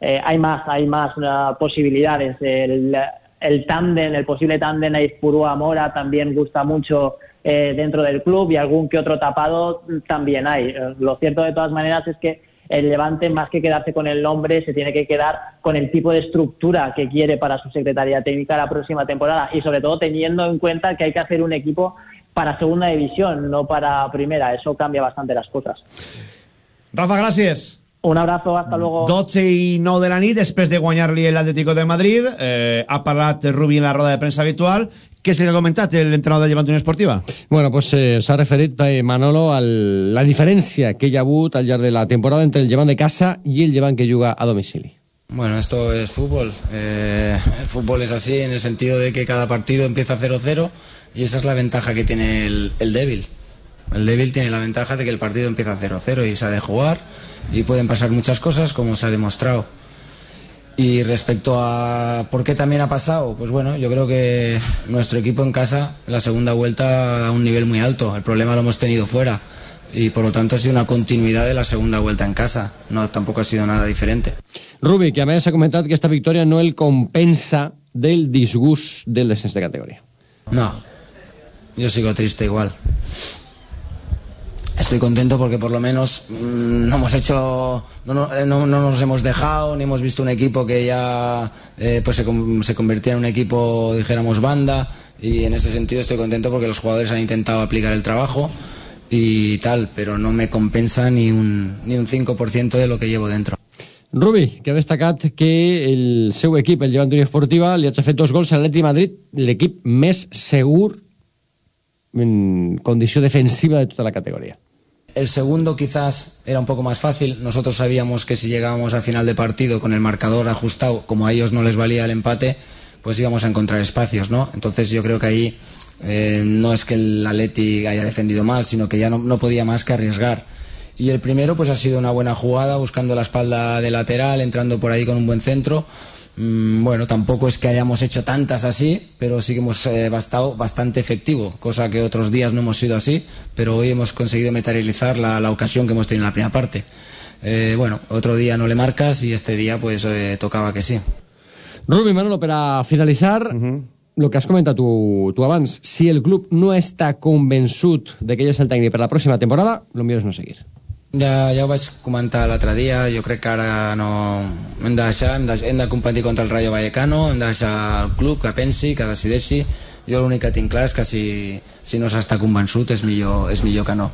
Speaker 15: Eh, hay más, hay más uh, posibilidades. El, el tándem, el posible tándem Aizpurúa Mora también gusta mucho eh, dentro del club y algún que otro tapado también hay. Eh, lo cierto de todas maneras es que el Levante, más que quedarse con el nombre, se tiene que quedar con el tipo de estructura que quiere para su secretaría técnica la próxima temporada y sobre todo teniendo en cuenta que hay que hacer un equipo para segunda división, no para primera. Eso cambia bastante las cosas.
Speaker 1: Rafa, gràcies.
Speaker 15: Un abrazo, hasta luego.
Speaker 1: 12 i 9 de la nit, després de guanyar-li l'Atlético de Madrid, eh, ha parlat Rubi en la roda de premsa habitual. Què se li ha comentat l'entrenador de Llevant Unió Esportiva?
Speaker 13: Bueno, pues eh, s'ha referit eh, Manolo a la diferència que hi ha hagut al llarg de la temporada entre el Llevant de casa i el Llevant que juga a domicili.
Speaker 5: Bueno, esto es fútbol. Eh, el fútbol es así en el sentido de que cada partido empieza 0-0 y esa es la ventaja que tiene el, el débil. El débil tiene la ventaja de que el partido empieza 0-0 y se ha de jugar y pueden pasar muchas cosas como se ha demostrado. Y respecto a por qué también ha pasado, pues bueno, yo creo que nuestro equipo en casa, la segunda vuelta a un nivel muy alto. El problema lo hemos tenido fuera y por lo tanto ha sido una continuidad de la segunda vuelta en casa. No, tampoco ha sido nada diferente.
Speaker 13: Rubi, que a més ha comentat que esta victòria no el compensa del disgust del descens de categoria.
Speaker 5: No, yo sigo triste igual. Esto estoy contento porque por lo menos mm, no hemos hecho, no, no- eh, no- no nos hemos dejado, ni hemos visto un equipo que ya eh, pues se, se convertía en un equipo, dijéramos, banda. Y en ese sentido estoy contento porque los jugadores han intentado aplicar el trabajo y tal, pero no me compensa ni un, ni un 5% de lo que llevo dentro.
Speaker 13: Rubi, que ha destacat que el seu equip, el Llevant Unió Esportiva, li ha fet dos gols a l'Atleti Madrid, l'equip més segur en condició defensiva de tota la categoria.
Speaker 5: El segundo quizás era un poco más fácil. Nosotros sabíamos que si llegábamos al final de partido con el marcador ajustado, como a ellos no les valía el empate, pues íbamos a encontrar espacios, ¿no? Entonces yo creo que ahí eh, no es que el Atleti haya defendido mal, sino que ya no, no podía más que arriesgar. Y el primero pues ha sido una buena jugada, buscando la espalda de lateral, entrando por ahí con un buen centro. Mm, bueno, tampoco es que hayamos hecho tantas así, pero sí que hemos eh, bastado bastante efectivo, cosa que otros días no hemos sido así, pero hoy hemos conseguido materializar la, la ocasión que hemos tenido en la primera parte. Eh, bueno, otro día no le marcas y este día pues eh, tocaba que sí.
Speaker 13: Rubi, Manolo, per a finalitzar, el que has comentat tu, tu abans, si el club no està convençut de que ell és el tècnic per la pròxima temporada, el millor és no seguir.
Speaker 5: Ja, ja ho vaig comentar l'altre dia, jo crec que ara no... Hem de deixar, hem de, hem de competir contra el Rayo Vallecano, hem de deixar el club que pensi, que decideixi. Jo l'únic que tinc clar és que si, si no s'està convençut és millor, és millor que no.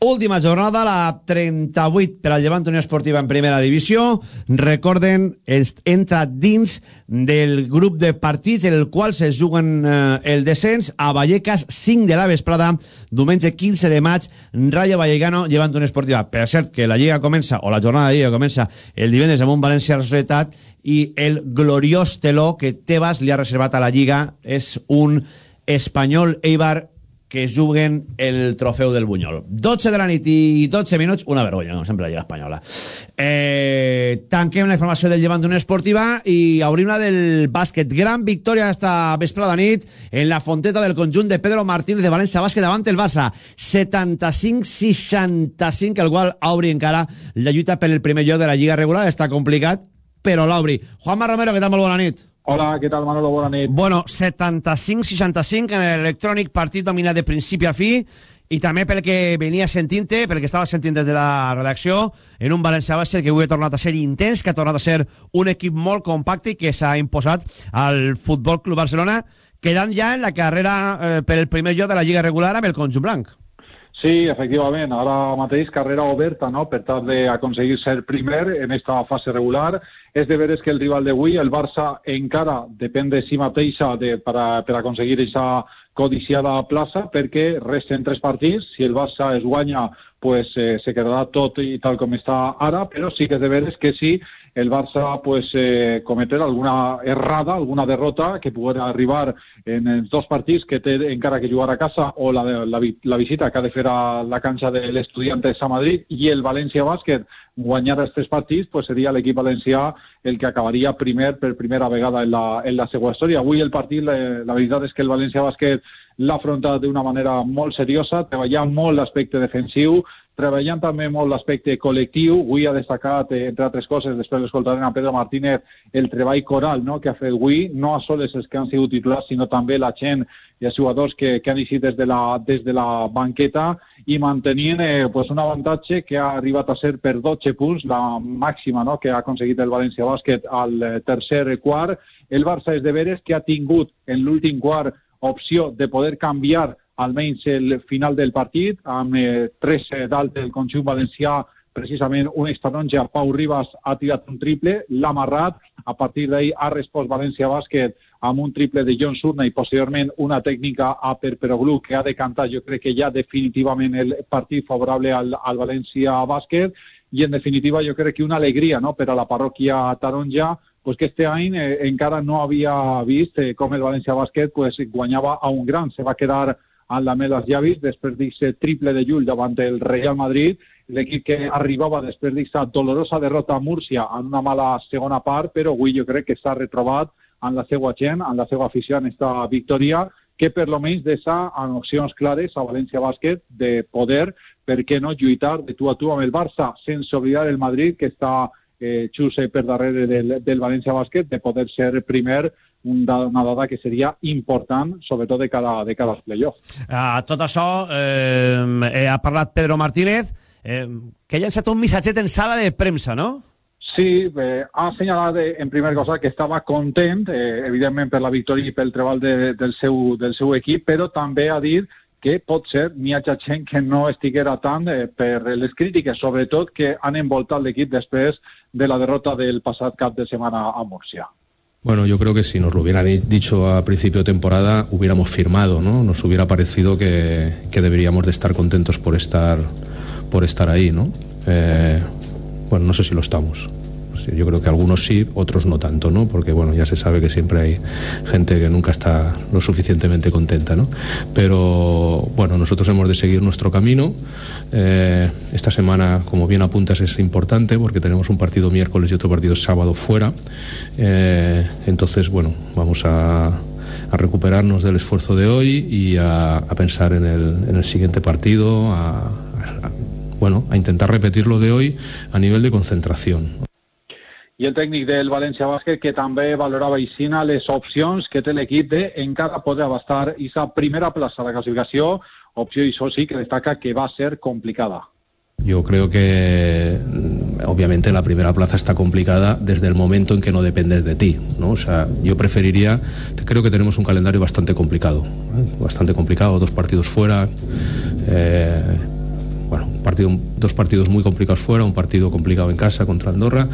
Speaker 1: Última jornada, la 38 per al Llevant Unió Esportiva en primera divisió. Recorden, entra dins del grup de partits en el qual se juguen eh, el descens a Vallecas 5 de la vesprada, diumenge 15 de maig, Rayo Vallecano, Llevant Unió Esportiva. Per cert, que la Lliga comença, o la jornada de Lliga comença el divendres amb un València Societat i el gloriós teló que Tebas li ha reservat a la Lliga és un espanyol Eibar que juguen el trofeu del Bunyol. 12 de la nit i 12 minuts, una vergonya, com sempre la Lliga Espanyola. Eh, tanquem la informació del Llevant d'Unió Esportiva i obrim la del bàsquet. Gran victòria esta vesprada nit en la fonteta del conjunt de Pedro Martínez de València Bàsquet davant el Barça. 75-65, el qual obri encara la lluita per el primer lloc de la Lliga regular. Està complicat, però l'obri. Juanma Romero, què tal? Molt bona nit.
Speaker 16: Hola, què tal Manolo? Bona nit.
Speaker 1: Bueno, 75-65 en l'electrònic partit dominat de principi a fi i també pel que venia sentint-te, pel que estava sentint des de la redacció, en un València Bàsquet que avui ha tornat a ser intens, que ha tornat a ser un equip molt compacte que s'ha imposat al Futbol Club Barcelona, quedant ja en la carrera eh, per el primer lloc de la Lliga regular amb el conjunt blanc.
Speaker 16: Sí, efectivament, ara mateix carrera oberta no? per tal d'aconseguir ser primer en esta fase regular. És de veres que el rival d'avui, el Barça, encara depèn de si mateixa de, per, a, per codiciada plaça, perquè resten tres partits. Si el Barça es guanya, pues, eh, se quedarà tot i tal com està ara, però sí que és de veres que si el Barça pues, eh, cometer alguna errada, alguna derrota que pugui arribar en els dos partits que té encara que jugar a casa o la, la, la visita que ha de fer a la canxa de l'Estudiantes a Madrid i el València Bàsquet guanyar els tres partits, pues seria l'equip valencià el que acabaria primer per primera vegada en la, en la seva història. Avui el partit, la, la veritat és que el València Bàsquet l'ha afrontat d'una manera molt seriosa, treballant molt l'aspecte defensiu, treballant també molt l'aspecte col·lectiu. Avui ha destacat, eh, entre altres coses, després l'escoltarem a Pedro Martínez, el treball coral no?, que ha fet avui, no a soles els que han sigut titulars, sinó també la gent i els jugadors que, que han eixit des de la, des de la banqueta i mantenint eh, pues un avantatge que ha arribat a ser per 12 punts, la màxima no?, que ha aconseguit el València Bàsquet al eh, tercer quart. El Barça és de veres que ha tingut en l'últim quart opció de poder canviar almenys el final del partit, amb eh, tres eh, dalt del conjunt valencià, precisament un estaronja, Pau Ribas, ha tirat un triple, l'ha amarrat, a partir d'ahir ha respost València Bàsquet amb un triple de John Surna i posteriorment una tècnica a Perperoglu que ha decantat, jo crec que ja definitivament el partit favorable al, al València Bàsquet. I en definitiva jo crec que una alegria no? per a la parròquia taronja pues que este any eh, encara no havia vist eh, com el València Bàsquet pues, guanyava a un gran, se va quedar amb la mel als llavis després d'aquest triple de Llull davant el Real Madrid, l'equip que arribava després d'aquesta dolorosa derrota a Múrcia en una mala segona part, però avui jo crec que s'ha retrobat en la seva gent, en la seva afició en esta victòria, que per lo menys deixa en opcions clares a València Bàsquet de poder, per què no, lluitar de tu a tu amb el Barça, sense oblidar el Madrid, que està eh, just per darrere del, del València Bàsquet, de poder ser primer una dada que seria important, sobretot de cara, de cara als play-offs.
Speaker 1: A tot això, eh, eh, ha parlat Pedro Martínez, eh, que ha llançat un missatget en sala de premsa, no?
Speaker 16: Sí, eh, ha assenyalat eh, en primer cosa que estava content, eh, evidentment per la victòria i pel treball de, del, seu, del seu equip, però també ha dit que pot ser n'hi ha gent que no estiguera tant eh, per les crítiques, sobretot que han envoltat l'equip després de la derrota del passat cap de setmana a Múrcia.
Speaker 6: Bueno, yo creo que si nos lo hubieran di- dicho a principio de temporada, hubiéramos firmado, ¿no? Nos hubiera parecido que, que deberíamos de estar contentos por estar, por estar ahí, ¿no? Eh, bueno, no sé si lo estamos. Yo creo que algunos sí, otros no tanto, ¿no? Porque, bueno, ya se sabe que siempre hay gente que nunca está lo suficientemente contenta, ¿no? Pero, bueno, nosotros hemos de seguir nuestro camino. Eh, esta semana, como bien apuntas, es importante porque tenemos un partido miércoles y otro partido sábado fuera. Eh, entonces, bueno, vamos a, recuperarnos del esfuerzo de hoy y a, pensar en el, en el siguiente partido, a- bueno, a intentar repetir lo de hoy a nivel de concentración.
Speaker 16: I el tècnic del València Bàsquet que també valorava aixina les opcions que té l'equip de encara poder abastar aquesta primera plaça de classificació, opció i això sí que destaca que va ser complicada.
Speaker 6: Yo creo que mm, obviamente la primera plaza está complicada desde el momento en que no dependes de ti, ¿no? O sea, yo preferiría, creo que tenemos un calendario bastante complicado, ¿eh? bastante complicado, dos partidos fuera, eh, dos partidos muy complicados fuera, un partido complicado en casa contra Andorra.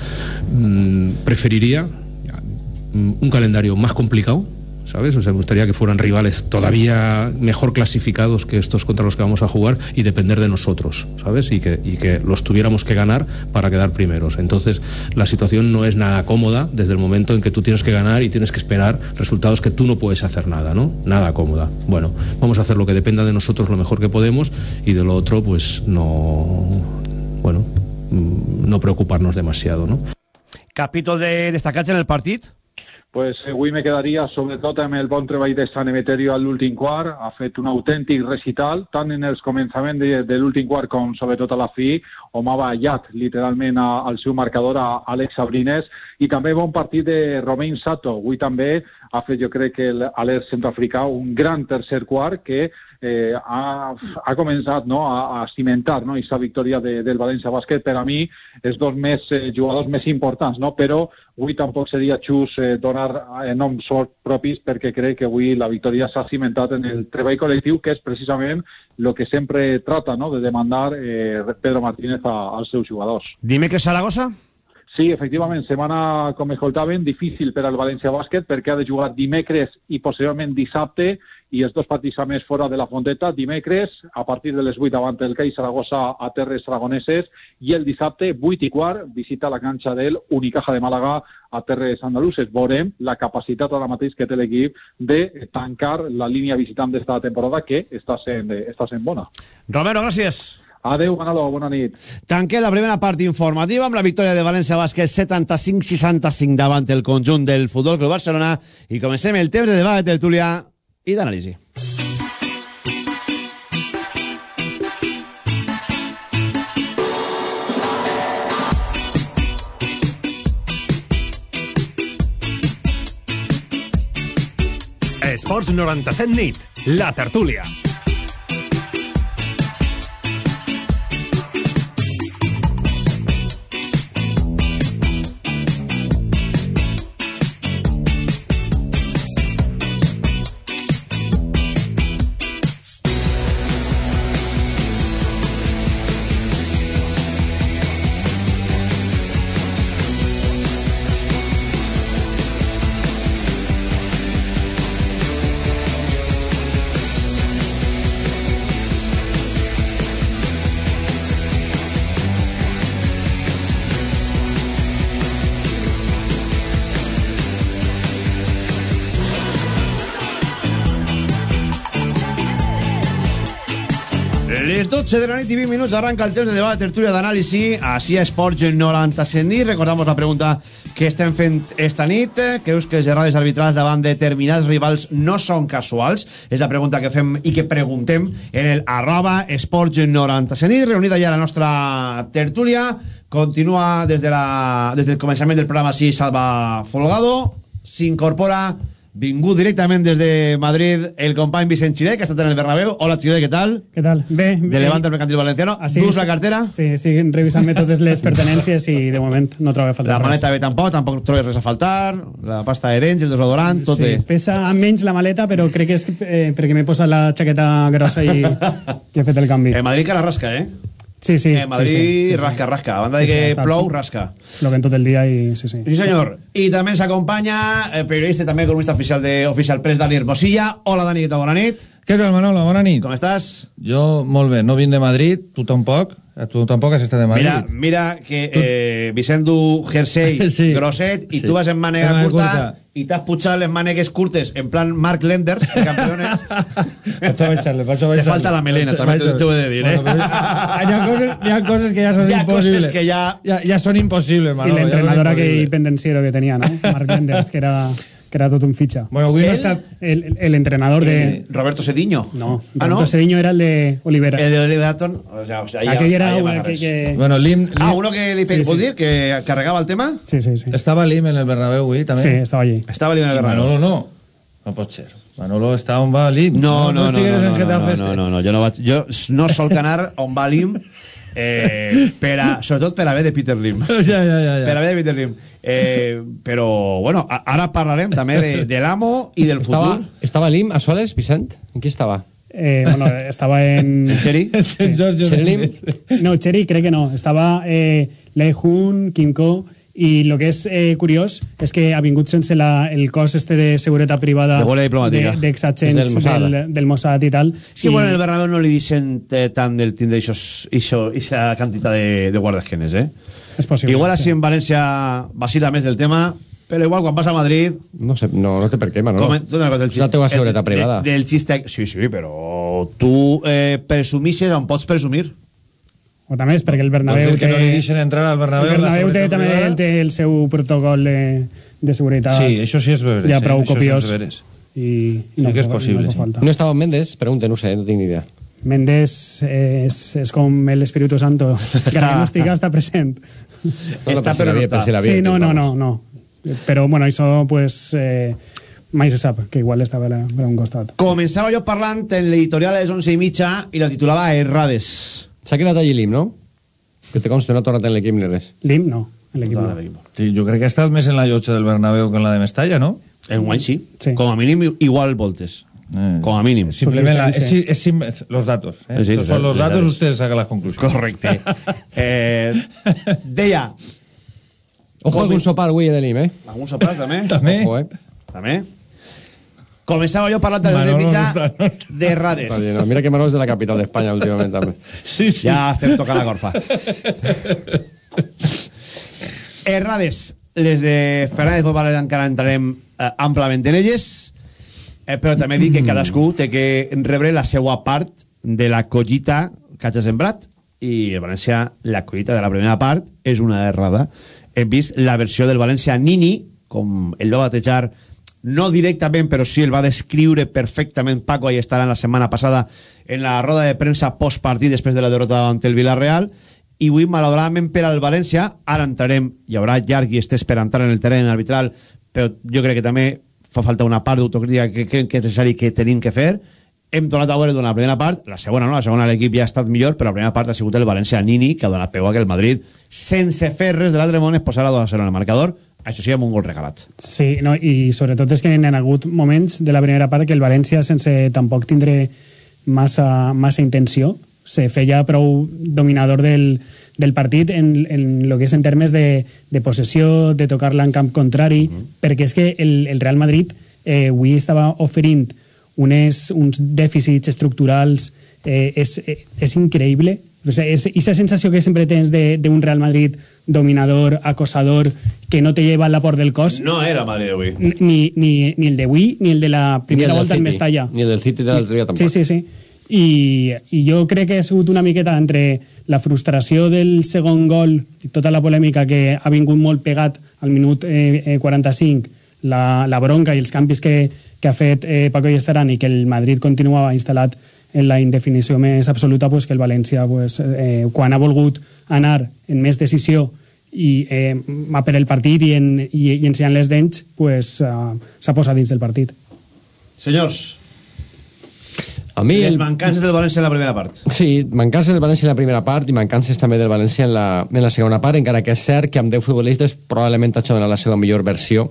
Speaker 6: Mm, preferiría mm, un calendario más complicado, ¿sabes? O sea, me gustaría que fueran rivales todavía mejor clasificados que estos contra los que vamos a jugar y depender de nosotros, ¿sabes? Y que, y que los tuviéramos que ganar para quedar primeros. Entonces, la situación no es nada cómoda desde el momento en que tú tienes que ganar y tienes que esperar resultados que tú no puedes hacer nada, ¿no? Nada cómoda. Bueno, vamos a hacer lo que dependa de nosotros lo mejor que podemos y de lo otro, pues no, bueno, mm, no preocuparnos demasiado, ¿no?
Speaker 1: Capítol de destacats en el partit?
Speaker 16: Pues eh, avui me quedaria sobretot amb el bon treball de San Emeterio a l'últim quart. Ha fet un autèntic recital, tant en els començaments de, de l'últim quart com sobretot a la fi, on ha ballat literalment a, al seu marcador a Àlex Sabrines i també bon partit de Romain Sato. Avui també ha fet, jo crec, que el- a l'Er centroafricà un gran tercer quart que eh, ha, ha començat no, a, a cimentar no, aquesta victòria de, del València Bàsquet. Per a mi, els dos més, eh, jugadors més importants, no? però avui tampoc seria just eh, donar eh, noms propis perquè crec que avui la victòria s'ha cimentat en el treball col·lectiu, que és precisament el que sempre trata no? de demandar eh, Pedro Martínez a, als seus jugadors.
Speaker 1: Dimecres Saragossa?
Speaker 16: Sí, efectivament, setmana, com escoltaven, difícil per al València Bàsquet perquè ha de jugar dimecres i posteriorment dissabte i els dos partits a més fora de la Fonteta, dimecres a partir de les 8 davant el CAI Saragossa a Terres Aragoneses i el dissabte 8 i quart visita la canxa del Unicaja de Màlaga a Terres Andaluses. Veurem la capacitat ara mateix que té l'equip de tancar la línia visitant d'esta temporada que està sent, està sent bona.
Speaker 1: Romero, gràcies.
Speaker 16: Adeu, Manolo, bona nit.
Speaker 1: Tanquem la primera part informativa amb la victòria de València Bàsquet 75-65 davant el conjunt del Futbol Club Barcelona i comencem el temps de debat, de tertúlia i d'anàlisi.
Speaker 17: Esports 97 nit, la tertúlia.
Speaker 1: 12 de la nit i 20 minuts arranca el temps de debat, tertúlia d'anàlisi així a Esports 97 nit. Recordamos la pregunta que estem fent esta nit. Creus que les errades arbitrals davant determinats rivals no són casuals? És la pregunta que fem i que preguntem en el arroba Esports 97 nit. Reunida ja la nostra tertúlia. Continua des, de la, des del començament del programa així Salva Folgado. S'incorpora Vingut directament des de Madrid el company Vicent Xiré, que ha estat en el Bernabéu. Hola, Xiré, què tal?
Speaker 18: Què tal? Bé.
Speaker 1: De Levante al Mercantil Valenciano.
Speaker 18: Sí,
Speaker 1: Dus
Speaker 18: sí.
Speaker 1: la cartera?
Speaker 18: Sí, estic revisant-me totes les pertenències i de moment no trobo a faltar
Speaker 1: La maleta bé tampoc, tampoc trobes res a faltar. La pasta de dents, el desodorant, tot
Speaker 18: sí,
Speaker 1: bé.
Speaker 18: pesa menys la maleta, però crec que és eh, perquè m'he posat la xaqueta grossa i, i he fet el canvi.
Speaker 1: En Madrid que la rasca, eh?
Speaker 18: Sí, sí.
Speaker 1: En Madrid,
Speaker 18: sí, sí, sí,
Speaker 1: rasca, rasca. A banda de que plou, rasca.
Speaker 18: Plovent tot el dia i sí, sí.
Speaker 1: Sí, senyor. I també ens acompanya el periodista, també columnista oficial de Oficial Press, Dani Hermosilla. Hola, Dani, què tal? Bona nit.
Speaker 19: Què tal, Manolo? Bona nit.
Speaker 1: Com estàs?
Speaker 19: Jo, molt bé. No vinc de Madrid, tu tampoc. Eh, Tu tampoc has estat de Madrid.
Speaker 1: Mira, mira que eh, Vicent du jersei
Speaker 19: Sí.
Speaker 1: grosset i
Speaker 19: Sí.
Speaker 1: tu vas en mànega
Speaker 19: mànega
Speaker 1: curta,
Speaker 19: curta.
Speaker 1: i t'has putxat les mànegues curtes en plan Mark Lenders, de campeones.
Speaker 19: Vaig a baixar-le, vaig a
Speaker 1: Te
Speaker 19: baixar-le.
Speaker 1: falta la melena, també
Speaker 19: a-
Speaker 1: t'ho he de dir, eh?
Speaker 19: Bueno, hi, ha coses, hi ha coses que ja són
Speaker 18: imposibles.
Speaker 1: que ja...
Speaker 19: Ja, ja són impossibles,
Speaker 18: I
Speaker 19: Manolo.
Speaker 18: l'entrenador
Speaker 19: ja són
Speaker 18: aquell
Speaker 19: impossibles.
Speaker 18: pendenciero que tenia, no? Marc Mendes, que era, que era tot un fitxa.
Speaker 19: Bueno, avui no està-
Speaker 18: El, el, el entrenador de...
Speaker 1: Eh, Roberto Cediño.
Speaker 18: No,
Speaker 1: Ah,
Speaker 18: Roberto
Speaker 1: no?
Speaker 18: Cediño era el de Olivera.
Speaker 1: El de Oliver Atom. O sea, o sea,
Speaker 18: Aquell era un
Speaker 1: agarres.
Speaker 18: que, que...
Speaker 19: Bueno, Lim,
Speaker 1: Ah, uno que li
Speaker 18: Sí,
Speaker 1: sí,
Speaker 18: sí.
Speaker 1: dir que carregava el tema?
Speaker 18: Sí, sí, sí.
Speaker 19: Estava Lim en el Bernabéu avui, també?
Speaker 18: Sí, estava allí.
Speaker 1: Estava Lim en el Bernabéu.
Speaker 19: Manolo no. No pot ser. Manolo està on va Lim.
Speaker 1: No, no, no, no,
Speaker 19: estigueres
Speaker 1: no,
Speaker 19: en
Speaker 1: no,
Speaker 19: Getafe
Speaker 1: no,
Speaker 19: este.
Speaker 1: no, no, no, jo no vaig, jo no sol canar on va Lim, eh, per a, sobretot per a bé de Peter Lim.
Speaker 19: Ja, ja, ja. ja.
Speaker 1: Per a bé de Peter Lim. Eh, però, bueno, a- ara parlarem també de, de l'amo i del
Speaker 13: Estava,
Speaker 1: futur.
Speaker 13: estava Lim a soles, Vicent? En qui estava?
Speaker 18: Eh, bueno, estava en...
Speaker 1: Cheri?
Speaker 19: Giorgio
Speaker 13: Xerelim?
Speaker 18: No, Cheri crec que no. Estava eh, Lehun, Kimco, i el que és eh, curiós és que ha vingut sense la, el cos este de seguretat privada
Speaker 1: De
Speaker 18: de- d'exagents
Speaker 13: És del Mossad.
Speaker 18: del, del Mossad i tal.
Speaker 1: És que, bueno, en el Bernabéu no li deixen eh, tant del tindre aquesta quantitat de, de guardaesquenes, eh?
Speaker 18: És possible.
Speaker 1: Igual així
Speaker 18: sí.
Speaker 1: en València vacila més del tema, però igual quan vas a Madrid...
Speaker 13: No sé, no, no sé per què, Manolo.
Speaker 1: Comen- tota cosa,
Speaker 13: la teva seguretat
Speaker 1: de-
Speaker 13: privada.
Speaker 1: De, del xiste... Sí, sí, però tu eh, presumixes on pots presumir.
Speaker 18: O també és perquè el Bernabéu
Speaker 19: dir que no li deixen entrar al
Speaker 18: el
Speaker 19: Bernabéu?
Speaker 18: Bernabéu
Speaker 19: la
Speaker 18: té, també
Speaker 19: privada?
Speaker 18: el, té el seu protocol de, de seguretat
Speaker 19: Sí, això sí és veres.
Speaker 18: ja
Speaker 19: eh?
Speaker 18: prou
Speaker 19: Això
Speaker 18: copiós i, i
Speaker 19: Sí que és possible,
Speaker 18: no.
Speaker 13: No estava en Mendes? Pregunte, no sé, no tinc ni idea.
Speaker 18: Mendes és, és com el Espíritu Santo, que ara no estigui, està present.
Speaker 13: No, no,
Speaker 1: Està,
Speaker 13: per si
Speaker 1: però no
Speaker 13: si l'havia
Speaker 18: Sí, no, no, no, no. Però, bueno, això, pues, eh, mai se sap, que igual estava per un costat.
Speaker 1: Començava jo parlant en l'editorial a les 11 i mitja i la titulava Errades.
Speaker 13: S'ha quedat allí Lim, no? Que te consta, no ha tornat en l'equip ni res.
Speaker 18: Lim, no, en l'equip no.
Speaker 19: Sí, jo crec que ha estat més en la llotja del Bernabéu que en la de Mestalla, no?
Speaker 1: En guany sí.
Speaker 18: Sí.
Speaker 1: Com a mínim igual voltes.
Speaker 19: Eh,
Speaker 1: Com a mínim.
Speaker 19: Simplement la,
Speaker 18: Sí.
Speaker 19: es, es, es- los datos. ¿eh?
Speaker 1: Sí,
Speaker 19: Estos son los datos, ustedes sacan las conclusiones.
Speaker 1: Correcte. eh, deia,
Speaker 13: Ojo algun sopar avui de Lim, eh?
Speaker 1: algun sopar també?
Speaker 19: També.
Speaker 13: Ojo, eh?
Speaker 1: també? Començava jo parlant de les 11 i
Speaker 19: Manolo
Speaker 1: mitja
Speaker 19: no està- no està.
Speaker 1: d'Errades.
Speaker 13: Oye, no, mira que Manolo és de la capital d'Espanya últimament també.
Speaker 19: Sí, sí.
Speaker 1: Ja estem tocant la gorfa. Errades, les de Fernández Bobales encara entrarem eh, amplament en elles, eh, però també dic que cadascú té que rebre la seva part de la collita que hagi sembrat i el València, la collita de la primera part és una errada. Hem vist la versió del València Nini, com el va batejar no directament, però sí el va descriure perfectament Paco Ayestarán la setmana passada en la roda de premsa postpartit després de la derrota davant el Villarreal. I avui, malauradament, per al València ara entrarem, hi haurà llarg i estés per entrar en el terreny arbitral però jo crec que també fa falta una part d'autocrítica que crec que és necessari que tenim que fer. Hem tornat a veure durant la primera part la segona no, la segona l'equip ja ha estat millor però la primera part ha sigut el València Nini que ha donat peu a que el Madrid sense fer res de l'altre món es posarà a 2 a 0 en el marcador això sí, amb un gol regalat.
Speaker 18: Sí, no, i sobretot és que ha hagut moments de la primera part que el València, sense tampoc tindre massa, massa intenció, se feia prou dominador del, del partit en, en lo que és en termes de, de possessió, de tocar-la en camp contrari, perquè és que el, el Real Madrid eh, avui estava oferint unes, uns dèficits estructurals eh, és, eh, és increïble. O sigui, és aquesta sensació que sempre tens de- d'un Real Madrid dominador, acosador que no te lleva la por del cos.
Speaker 1: No era Madrid d'avui
Speaker 18: ni, ni, ni el de Wii ni el de la primera volta en Mestalla.
Speaker 13: Ni el del City de l'altre dia tampoc.
Speaker 18: Sí, sí, sí. I, I jo crec que ha sigut una miqueta entre la frustració del segon gol i tota la polèmica que ha vingut molt pegat al minut eh, eh, 45, la, la bronca i els canvis que, que ha fet eh, Paco Estaran i que el Madrid continuava instal·lat en la indefinició més absoluta, pues, que el València, pues, eh, quan ha volgut anar en més decisió i eh, va per el partit i, en, i, i ensenyant les dents pues, s'ha posat dins del partit
Speaker 1: Senyors,
Speaker 13: A mi
Speaker 1: les mancances del València en la primera part.
Speaker 13: Sí, mancances del València en la primera part i mancances també del València en la, en la segona part, encara que és cert que amb 10 futbolistes probablement ha donat la seva millor versió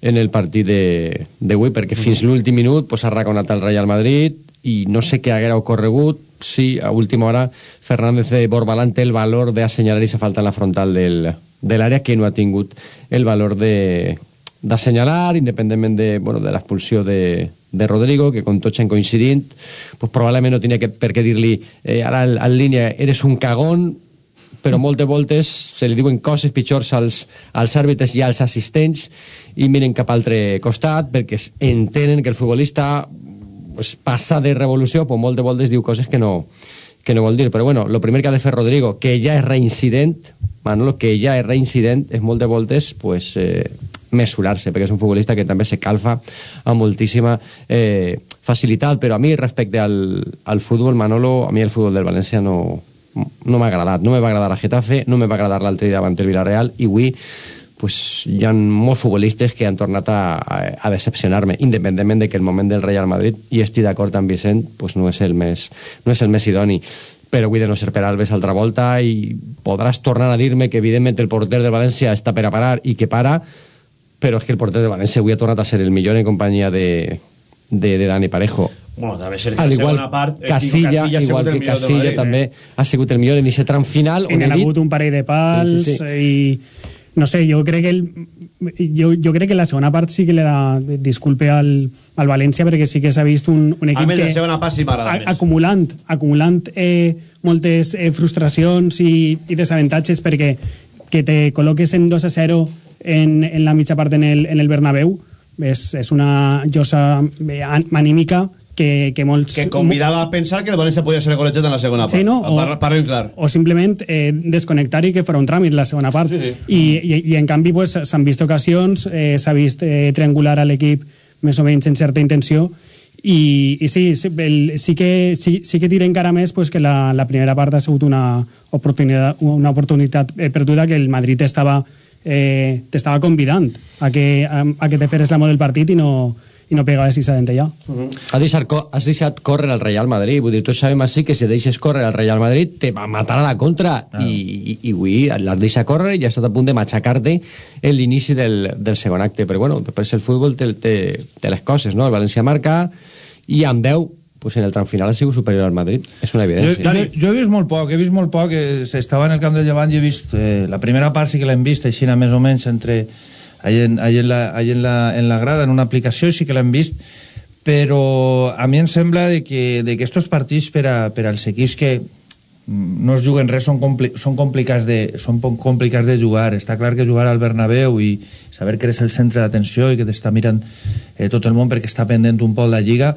Speaker 13: en el partit de- d'avui, perquè fins l'últim minut pues, ha raconat el Real Madrid i no sé què haguera ocorregut si a última hora Fernández de Borbalán té el valor d'assenyalar i se falta en la frontal del, de l'àrea que no ha tingut el valor de d'assenyalar, independentment de, bueno, de l'expulsió de, de Rodrigo, que com tots hem coincidint, pues probablement no tenia que, per què dir-li eh, ara en, en línia eres un cagón, però moltes voltes se li diuen coses pitjors als, als àrbitres i als assistents i miren cap altre costat perquè entenen que el futbolista pues, passa de revolució, pues moltes voltes diu coses que no, que no vol dir. Però bueno, el primer que ha de fer Rodrigo, que ja és reincident, Manolo, que ja és reincident, és moltes voltes pues, eh, mesurar-se, perquè és un futbolista que també se calfa amb moltíssima eh, facilitat, però a mi respecte al, al futbol, Manolo, a mi el futbol del València no, no m'ha agradat. No me va agradar a Getafe, no me va agradar l'altre dia davant el Villarreal, i avui pues, hi ha molts futbolistes que han tornat a, a, a decepcionar-me, independentment de que el moment del Real Madrid, i estic d'acord amb Vicent, pues, no, és el més, no és el més idoni però avui de no ser per Alves altra volta i podràs tornar a dir-me que evidentment el porter de València està per a parar i que para, però és que el porter de València avui ha tornat a ser el millor en companyia de, de, de Dani Parejo.
Speaker 1: Bueno, també és cert que
Speaker 13: Al
Speaker 1: la
Speaker 13: igual
Speaker 1: segona part... eh,
Speaker 13: Casilla,
Speaker 1: Casilla
Speaker 13: igual
Speaker 1: el
Speaker 13: que Casilla
Speaker 1: Madrid,
Speaker 13: també ha sigut el millor en aquest tram final on
Speaker 18: en
Speaker 13: he
Speaker 18: ha
Speaker 13: dit
Speaker 18: hagut un parell de pals
Speaker 13: Sí, sí, sí.
Speaker 18: i no sé, jo crec que el, jo, jo crec que la segona part sí que le da disculpe al, al València perquè sí que s'ha vist un, un
Speaker 1: A
Speaker 18: equip
Speaker 1: mi
Speaker 18: que
Speaker 1: segona part sí m'agrada
Speaker 18: a-
Speaker 1: més.
Speaker 18: acumulant, acumulant eh, moltes eh, frustracions i, i desavantatges perquè que te col·loques en 2 a 0 en, en la mitja part en el, en el Bernabéu és, és una llosa eh, an- anímica que, que molts...
Speaker 1: Que convidava a pensar que el València podia ser golejat en la segona part.
Speaker 18: Sí, no? O-
Speaker 1: Par- Parlem clar.
Speaker 18: o simplement eh, desconnectar i que farà un tràmit la segona part.
Speaker 1: Sí, sí.
Speaker 18: I, i, I en canvi pues, s'han vist ocasions, eh, s'ha vist eh, triangular a l'equip més o menys en certa intenció i, i sí, sí, el, sí, que, sí, sí que tira encara més pues, que la, la primera part ha sigut una oportunitat, una oportunitat eh, perduda que el Madrid estava eh, t'estava convidant a que, a, a que te feres l'amo del partit i no, i no pegaves i s'adent ja.
Speaker 13: Has deixat, co- has deixat córrer al Real Madrid. Vull dir, tots sabem així que si deixes córrer al Real Madrid te va matar a la contra. I, i, i avui l'has deixat córrer i ha estat a punt de matxacar-te en l'inici del, del segon acte. Però bueno, després el futbol té, té, té les coses, no? El València marca i amb 10 pues en el tram final ha sigut superior al Madrid. És una evidència.
Speaker 19: jo, jo he vist molt poc, he vist molt poc. eh, Estava en el camp del Llevant i he vist... Eh, la primera part sí que l'hem vist, així més o menys, entre... Allà en, allà en, la, allà en, la, en la grada, en una aplicació, sí que l'hem vist, però a mi em sembla de que, de que estos partits per, a, per als equips que no es juguen res són, compli són, complicats de, són complicats de jugar. Està clar que jugar al Bernabéu i saber que eres el centre d'atenció i que t'està mirant eh, tot el món perquè està pendent un poc la Lliga,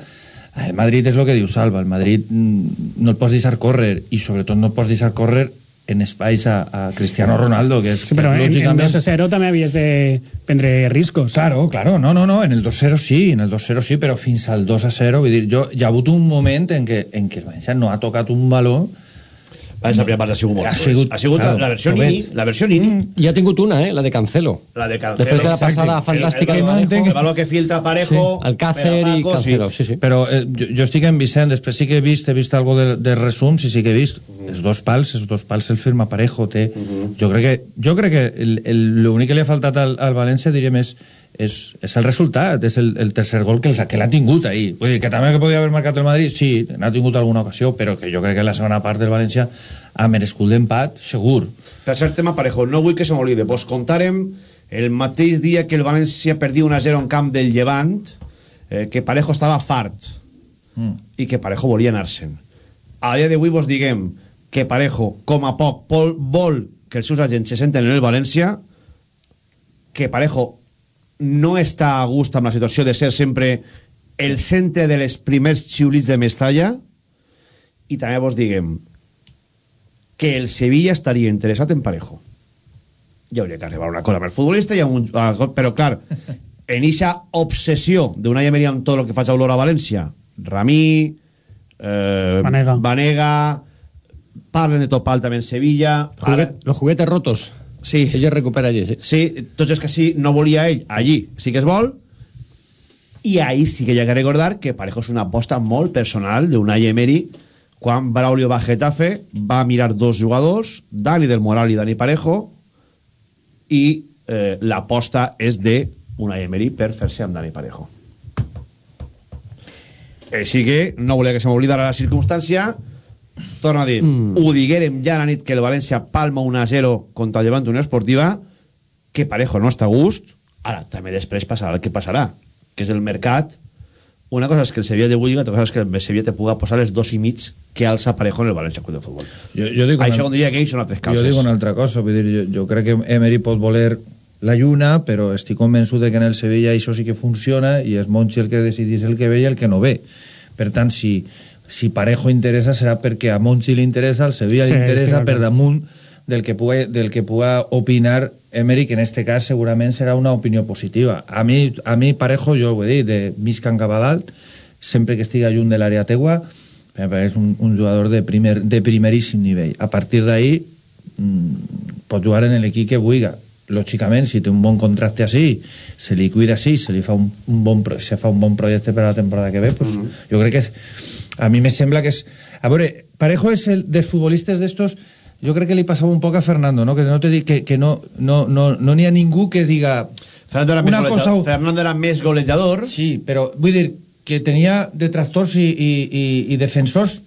Speaker 19: el Madrid és el que diu Salva, el Madrid mm, no el pots deixar córrer i sobretot no el pots deixar córrer en espais a, a Cristiano Ronaldo, que és,
Speaker 18: Sí, però
Speaker 19: que és
Speaker 18: en, en
Speaker 19: lògicament...
Speaker 18: 2 a 0 també havies de prendre riscos.
Speaker 19: Claro, claro, no, no, no, en el 2-0 sí, en el 2-0 sí, però fins al 2-0, vull dir, jo, hi ha hagut un moment en què, en què el València no ha tocat un baló
Speaker 1: Va, esa primera part ha sigut molt
Speaker 19: Ha sigut-
Speaker 1: ha sigut
Speaker 19: claro,
Speaker 1: la, la versió. Nini, la versió Nini,
Speaker 13: I ha tingut una, eh? La de Cancelo.
Speaker 1: la de Cancelo.
Speaker 13: Després de la
Speaker 1: Exacte.
Speaker 13: passada fantàstica
Speaker 1: el,
Speaker 13: de
Speaker 1: el, el,
Speaker 13: Parejo.
Speaker 1: el valor que filtra Parejo,
Speaker 13: Sí, Alcácer
Speaker 1: a
Speaker 13: i
Speaker 1: Paco,
Speaker 13: Cancelo, sí, sí.
Speaker 19: Però eh, jo, jo estic en Vicent, després sí que he vist, he vist algo de, de resums i sí que he vist els dos pals, els dos pals el firma Parejo, té... Jo crec que, jo crec que el- el- l'únic que li ha faltat al, al València, diríem, és, és, és el resultat, és el, el tercer gol que, els, que l'ha tingut ahir. Vull dir, que també que podia haver marcat el Madrid, sí, n'ha tingut alguna ocasió, però que jo crec que la segona part del València ha merescut l'empat, segur.
Speaker 1: Per cert, tema Parejo, no vull que se m'oblide. Pues contàrem el mateix dia que el València perdia 1-0 en camp del Llevant, eh, que Parejo estava fart
Speaker 19: Mm.
Speaker 1: i que Parejo volia anar-se'n. A dia d'avui vos diguem que Parejo, com a poc, vol que els seus agents se senten en el València, que Parejo no està a gust amb la situació de ser sempre el centre de les primers xiulits de Mestalla i també vos diguem que el Sevilla estaria interessat en Parejo. Hi hauria que arribar a una cosa amb el futbolista, i un, però clar, en eixa obsessió d'una Emery amb tot el que faig a Olor a València, Ramí, eh,
Speaker 18: Vanega.
Speaker 1: Vanega, parlen de Topal també en Sevilla,
Speaker 13: Juguet- los juguetes rotos.
Speaker 1: Sí.
Speaker 13: Ell es recupera allí, sí.
Speaker 1: Sí, tots és que sí, no volia ell, allí sí que es vol, i ahí sí que hi ha que recordar que Parejo és una aposta molt personal d'Unai Emery, quan Braulio va a Getafe, va mirar dos jugadors, Dani del Moral i Dani Parejo, i eh, l'aposta és de Unai Emery per fer-se amb Dani Parejo. Així que no volia que se m'oblidara la circumstància, torno a dir, mm. ho diguérem ja la nit que el València palma 1-0 contra el Llevant Unió Esportiva, que Parejo no està a gust, ara també després passarà el que passarà, que és el mercat. Una cosa és que el Sevilla de Bulliga, altra cosa és que el Sevilla te puga posar els dos i mig que alça Parejo en el València Club de Futbol.
Speaker 19: Jo, jo dic
Speaker 1: Això
Speaker 19: una-
Speaker 1: diria que ells són altres causes.
Speaker 19: Jo dic una altra cosa, vull dir, jo, jo crec que Emery pot voler la lluna, però estic convençut de que en el Sevilla això sí que funciona i és Monchi el que decidís el que ve i el que no ve. Per tant, si, si Parejo interessa serà perquè a Monchi li interessa, al Sevilla
Speaker 18: Sí,
Speaker 19: li interessa per damunt del que, puga, del que puga opinar Emery, que en este cas segurament serà una opinió positiva. A mi, a mi Parejo, jo ho he dit, de mig can cap a dalt, sempre que estigui lluny de l'àrea teua, em pareix un, un jugador de, primer, de primeríssim nivell. A partir d'ahí, mm, pot jugar en l'equip que vulgui. Lògicament, si té un bon contracte així, se li cuida així, se li fa un, un bon, se fa un bon projecte per a la temporada que ve, pues, jo crec que és, a mi me sembla que és... A veure, Parejo és el dels futbolistes d'estos jo crec que li passava un poc a Fernando, no? que no te que, que no no, no, no n'hi ha ningú que diga
Speaker 1: Fernando era,
Speaker 19: una
Speaker 1: més
Speaker 19: cosa
Speaker 1: Fernando era més golejador.
Speaker 19: Sí, però vull dir que tenia detractors i, i, i, i defensors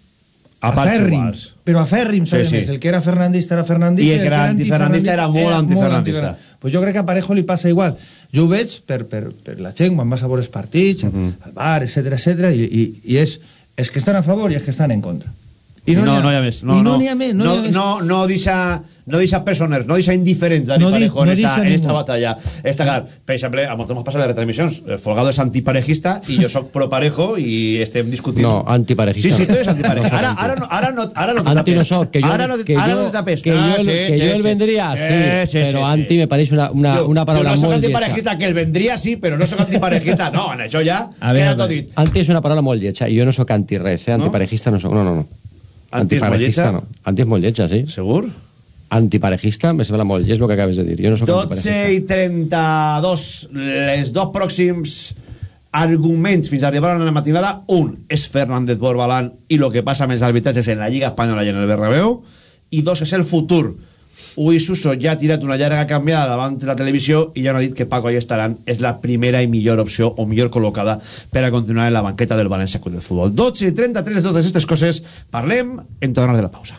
Speaker 19: afèrrims, però afèrrims,
Speaker 1: Sí,
Speaker 19: sí, més. El que era fernandista era fernandista.
Speaker 1: I el que era antifernandista era molt antifernandista.
Speaker 19: Pues jo crec que a Parejo li passa igual. Jo ho veig per, per, per la gent, quan vas a veure els partits, uh. -huh. al bar, etc etc i, i, i és, és que estan a favor i és que estan en contra.
Speaker 1: I no, no, no més. No,
Speaker 19: I no n'hi ha més. No,
Speaker 1: no,
Speaker 19: més.
Speaker 1: no, no deixa, no deixa persones, no deixa indiferents Dani
Speaker 19: No di-
Speaker 1: Parejo
Speaker 19: no
Speaker 1: en, esta, en esta batalla. Està clar. Per exemple, a molts passa les retransmissions. El Folgado és antiparejista i jo sóc pro-parejo i estem discutint.
Speaker 13: No, antiparejista.
Speaker 1: Sí, sí, tu eres
Speaker 13: No
Speaker 1: antipareja.
Speaker 13: soc
Speaker 1: Ara,
Speaker 13: anti.
Speaker 1: ara, no, ara, no, ara no te
Speaker 13: Anti no
Speaker 1: tapes.
Speaker 13: soc, que yo,
Speaker 1: ara no, te-
Speaker 13: que
Speaker 1: ara no te tapes.
Speaker 13: que
Speaker 1: Ah,
Speaker 13: yo, el-
Speaker 1: sí,
Speaker 13: que
Speaker 1: sí,
Speaker 13: el
Speaker 1: sí.
Speaker 13: vendría, sí,
Speaker 1: Eh, sí,
Speaker 13: pero
Speaker 1: sí, sí.
Speaker 13: anti me parece una, una,
Speaker 1: Jo-
Speaker 13: una palabra
Speaker 1: jo no soc
Speaker 13: molt
Speaker 1: antiparejista, que el vendria sí, però no soc antiparejista. No, en això ja
Speaker 19: A
Speaker 1: queda tot dit.
Speaker 13: Anti és una paraula molt lletja, i jo no sóc anti res, eh? Antiparejista no sóc, no, no, no.
Speaker 1: Anti és molt
Speaker 13: Antiparejista
Speaker 1: lletja?
Speaker 13: no. Anti és molt lletja, sí.
Speaker 1: Segur?
Speaker 13: Antiparejista me sembla molt lleig el que acabes de dir. Jo no sóc
Speaker 1: 12
Speaker 13: antiparejista.
Speaker 1: i 32, les dos pròxims arguments fins a arribar a la matinada. Un és Fernández Borbalán i el que passa amb els arbitratges en la Lliga Espanyola i en el Bernabéu. I dos és el futur. Ui Suso ja ha tirat una llarga canviada davant la televisió i ja no ha dit que Paco Allestaran és la primera i millor opció o millor col·locada per a continuar en la banqueta del València Club de Futbol. 12 i 33 de totes aquestes coses parlem en tornar de la pausa.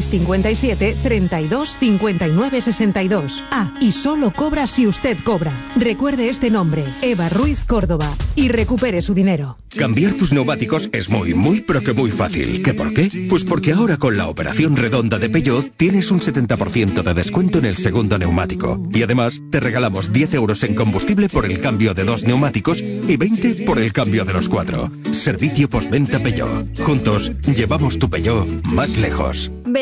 Speaker 12: 657 32 59 62. Ah, y solo cobra si usted cobra. Recuerde este nombre, Eva Ruiz Córdoba, y recupere su dinero.
Speaker 20: Cambiar tus neumáticos es muy, muy, pero que muy fácil. ¿Qué por qué? Pues porque ahora con la operación redonda de Peugeot tienes un 70% de descuento en el segundo neumático. Y además te regalamos 10 euros en combustible por el cambio de dos neumáticos y 20 por el cambio de los cuatro. Servicio postventa Peugeot. Juntos llevamos tu Peugeot más lejos.
Speaker 21: Ven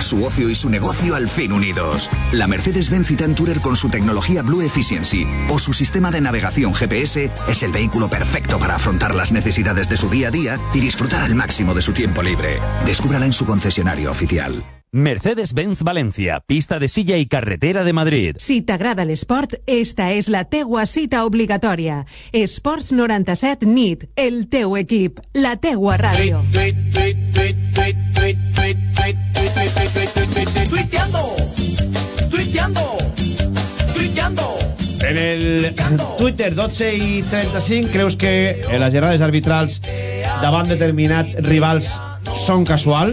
Speaker 7: Su ocio y su negocio al fin unidos. La Mercedes-Benz Citan Tourer con su tecnología Blue Efficiency o su sistema de navegación GPS es el vehículo perfecto para afrontar las necesidades de su día a día y disfrutar al máximo de su tiempo libre. Descúbrala en su concesionario oficial.
Speaker 22: Mercedes-Benz Valencia, pista de silla i carretera de Madrid.
Speaker 12: Si t'agrada l'esport, esta és la teua cita obligatòria. Esports 97 NIT, el teu equip, la teua ràdio.
Speaker 1: En el Twitter 12 i 35 creus que les gerades arbitrals davant determinats rivals són casual?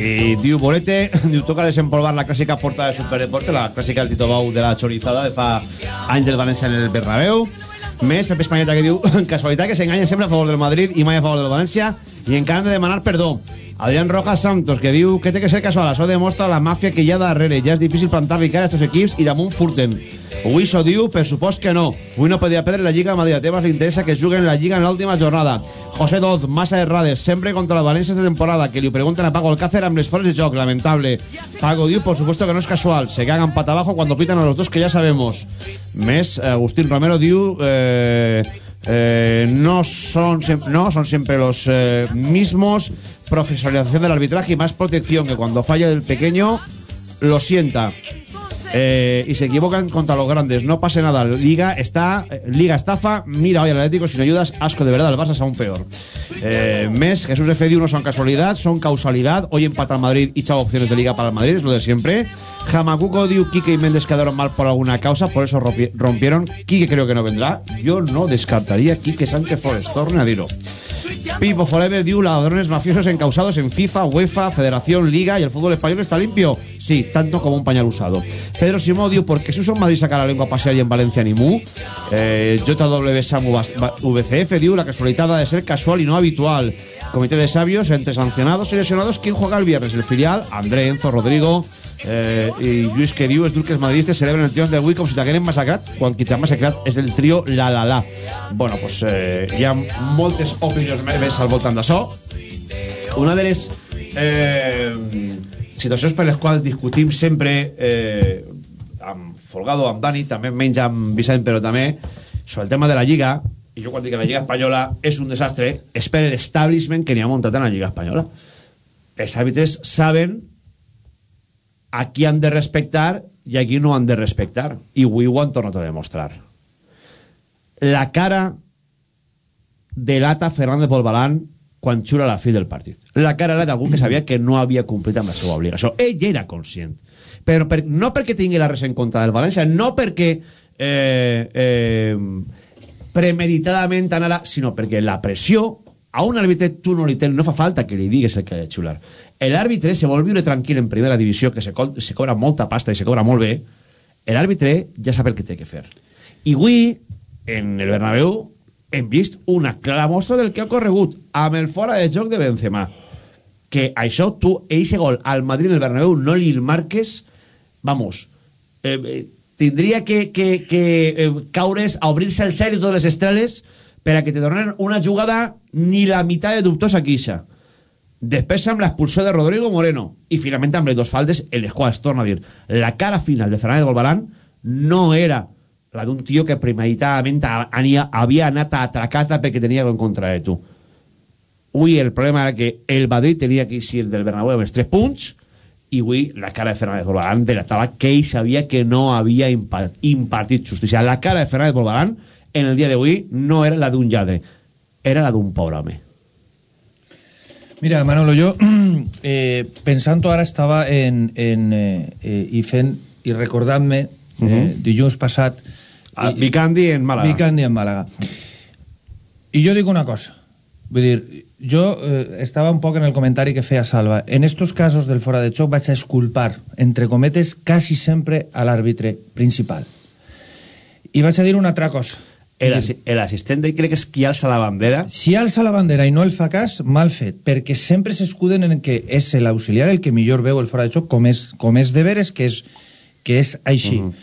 Speaker 1: I diu Bolete, diu, toca desempolvar la clàssica porta de Superdeporte, la clàssica del Tito Bau de la Chorizada de fa anys del València en el Bernabéu. Més, Pepe Espanyeta que diu, casualitat que s'enganyen sempre a favor del Madrid i mai a favor del València i encara han de demanar perdó. Adrián Rojas Santos, que diu que té que ser casual, això demostra la màfia que hi ha darrere. Ja és difícil plantar-li cara a estos equips i damunt furten. Huiso diu, per supost que no. Avui no podia perdre la Lliga a Madrid. Tebas li interessa que juguen la Lliga en l'última jornada. José Doz, massa errades, sempre contra el València esta temporada, que li pregunten a Pago Alcácer amb les fores de joc, lamentable. Pago diu, por supuesto que no es casual, se cagan pata abajo cuando pitan a los dos que ya sabemos. Més, Agustín Romero diu... Eh, eh, no, son, no son siempre los eh, mismos profesionalización del arbitraje y más protección que cuando falla el pequeño lo sienta Eh, y se equivocan contra los grandes. No pase nada. Liga está. Liga estafa. Mira hoy al Atlético sin ayudas. Asco de verdad. El Barça aún peor. Eh, Mes, Jesús F. no son casualidad, son causalidad. Hoy empata el Madrid y chavo opciones de Liga para el Madrid. Es lo de siempre. Jamacuco diu, Quique y Méndez quedaron mal por alguna causa. Por eso rompi- rompieron. Quique creo que no vendrá. Yo no descartaría Quique Sánchez Flores. Torne a Diro. Pipo Forever diu ladrones mafiosos encausados en FIFA, UEFA, Federación, Liga y el fútbol español está limpio. Sí, tanto como un pañal usado. Pedro Simó diu, ¿por qué en Madrid sacar la lengua a pasear y en Valencia ni mu? Eh, JW Samu VCF diu, la casualidad de ser casual y no habitual. Comité de sabios entre sancionados y lesionados, ¿quién juega el viernes? El filial, André, Enzo, Rodrigo... Eh, i Lluís que diu, els duques madridistes celebren el triomf d'avui com si t'hagueren massacrat quan qui t'ha massacrat és el trio La La La. Bueno, pues eh, hi ha moltes opinions meves al voltant d'això. Una de les eh, situacions per les quals discutim sempre eh, amb Folgado, amb Dani, també menys amb Vicent, però també sobre el tema de la Lliga, i jo quan dic que la Lliga Espanyola és un desastre, és per l'establishment que n'hi ha muntat en la Lliga Espanyola. Els àrbitres saben a qui han de respectar i a qui no han de respectar. I avui ho han tornat a demostrar. La cara delata Fernández Bolbalán quan xura la fi del partit. La cara era d'algú que sabia que no havia complit amb la seva obligació. Ell era conscient. Però per, no perquè tingui la res en contra del València, no perquè eh, eh, premeditadament anara, sinó perquè la pressió a un àrbitre tu no li tens, no fa falta que li digues el que ha de xular. L'àrbitre se vol viure tranquil en primera divisió, que se, co se cobra molta pasta i se cobra molt bé, l'àrbitre ja sap el que té que fer. I avui, en el Bernabéu, hem vist una clara mostra del que ha corregut amb el fora de joc de Benzema. Que això tu, eixe gol al Madrid en el Bernabéu, no li marques, vamos, eh, eh, tindria que, que, que eh, caure's a obrir-se el cel i totes les estreles per a que te donen una jugada ni la meitat de dubtosa que ixa. Després amb l'expulsió de Rodrigo Moreno i finalment amb les dos faltes en les quals, torno a dir, la cara final de Fernández Golbarán no era la d'un tio que premeditadament ania, havia anat a atracar-te perquè tenia en contra de tu. Avui el problema era que el Madrid tenia que eixir del Bernabéu amb els tres punts i avui la cara de Fernández Golbarán delatava que ell sabia que no havia impa impartit justícia. La cara de Fernández Golbarán en el dia d'avui no era la d'un lladre, era la d'un pobre home.
Speaker 19: Mira, Manolo, yo eh, pensando ahora estaba en, en eh, eh, y fent i recordant-me eh,
Speaker 1: Mhm.
Speaker 19: dilluns passat
Speaker 1: A Vicandi en Màlaga.
Speaker 19: Vicandi en Màlaga i jo dic una cosa vull dir, jo eh, estava un poc en el comentari que feia Salva en estos casos del fora de xoc vaig a esculpar entre cometes quasi sempre a l'àrbitre principal i vaig a dir una altra cosa
Speaker 1: El, assi- el assistent d'ell crec que és qui alça la bandera.
Speaker 19: Si alça la bandera i no el fa cas, mal fet, perquè sempre s'escuden en que és l'auxiliar el que millor veu el fora de xoc, com és, com és de veres, que és, que és així. Uh -huh.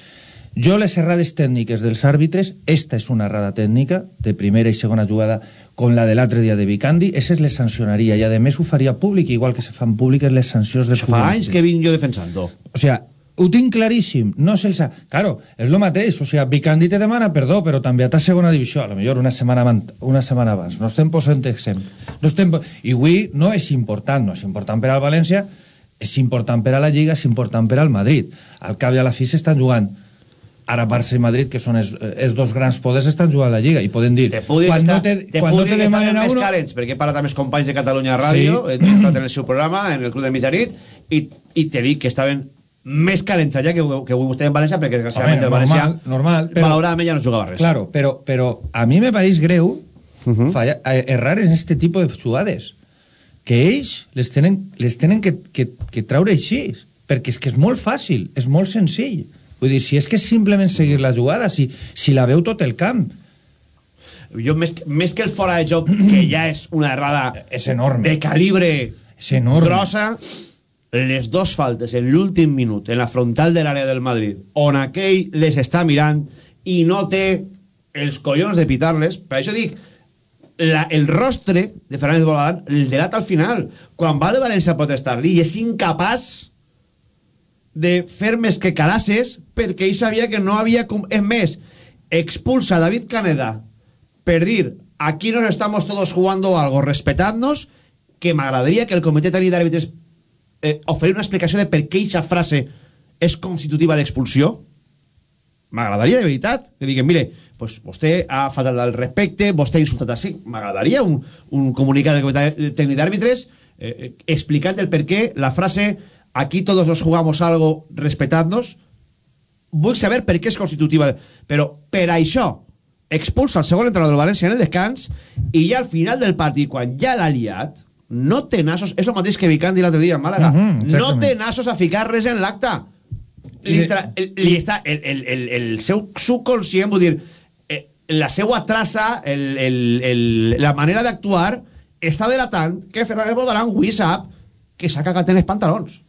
Speaker 19: Jo les errades tècniques dels àrbitres, esta és una errada tècnica, de primera i segona jugada, com la de l'altre dia de Vicandi, esa les sancionaria, i a més ho faria públic, igual que se fan públiques les sancions dels
Speaker 1: Això fa anys que vinc jo defensant-ho.
Speaker 19: o sea, ho tinc claríssim, no se'ls ha... Claro, és lo mateix, o sea, Vicandi te demana perdó, però també a ta segona divisió, a lo millor una setmana, una setmana abans. No estem posant exemple. No estem... I avui no és important, no és important per al València és important per a la Lliga, és important per al Madrid. Al cap i a la fi s'estan jugant ara Barça i Madrid, que són els, els dos grans poders, estan jugant a la Lliga i poden dir...
Speaker 1: Te que,
Speaker 19: quan
Speaker 1: està,
Speaker 19: no te,
Speaker 1: te,
Speaker 19: quan no te demanen a
Speaker 1: més
Speaker 19: uno...
Speaker 1: calents, perquè he parlat amb els companys de Catalunya Ràdio,
Speaker 19: Sí.
Speaker 1: he entrat en el seu programa, en el Club de Mitjanit, i, i te dic que estaven més calents allà que, que avui vostè en València, perquè desgraciadament el València,
Speaker 19: normal, normal, però-
Speaker 1: malauradament, ja no jugava res.
Speaker 19: Claro, pero, pero a mí me pareix greu
Speaker 1: Uh -huh.
Speaker 19: falla, eh, errar en este tipo de jugades que ells les tenen, les tenen que, que, que treure així perquè és que és molt fàcil, és molt senzill vull dir, si és que és simplement seguir la jugada si, si la veu tot el camp
Speaker 1: Jo, més, més que el fora de joc, que ja és una errada
Speaker 19: és enorme.
Speaker 1: de calibre
Speaker 19: és enorme.
Speaker 1: grossa, les dos faltes en l'últim minut, en la frontal de l'àrea del Madrid, on aquell les està mirant i no té els collons de pitar-les, per això dic, la, el rostre de Fernández Boladán el delata al final. Quan va de València a protestar-li i és incapaç de fer més que carasses perquè ell sabia que no havia... com- És més, expulsa David Caneda per dir aquí nos estamos todos jugando algo, respetadnos, que m'agradaria que el comitè tècnic d'àrbitres eh, oferir una explicació de per què aquesta frase és constitutiva d'expulsió. M'agradaria, de veritat, que diguen, mire, pues vostè ha faltat el respecte, vostè ha insultat així. M'agradaria un, un comunicat del comitè tècnic d'àrbitres eh, eh, explicant el per què la frase aquí todos nos jugamos algo, respetadnos, vull saber per què és constitutiva, però per això expulsa el segon entrenador del València en el descans i ja al final del partit, quan ja l'ha liat, no té nassos, és el mateix que Vicandi l'altre dia en Màlaga,
Speaker 19: Mhm,
Speaker 1: no
Speaker 19: exactament.
Speaker 1: té nassos a ficar res en l'acte. Li,
Speaker 19: I-
Speaker 1: tra- li està, el, el, el, el seu subconscient, vull dir, eh, la seva traça, el, el, el, la manera d'actuar, està delatant que Fernández Bodarán avui sap que s'ha cagat en els pantalons.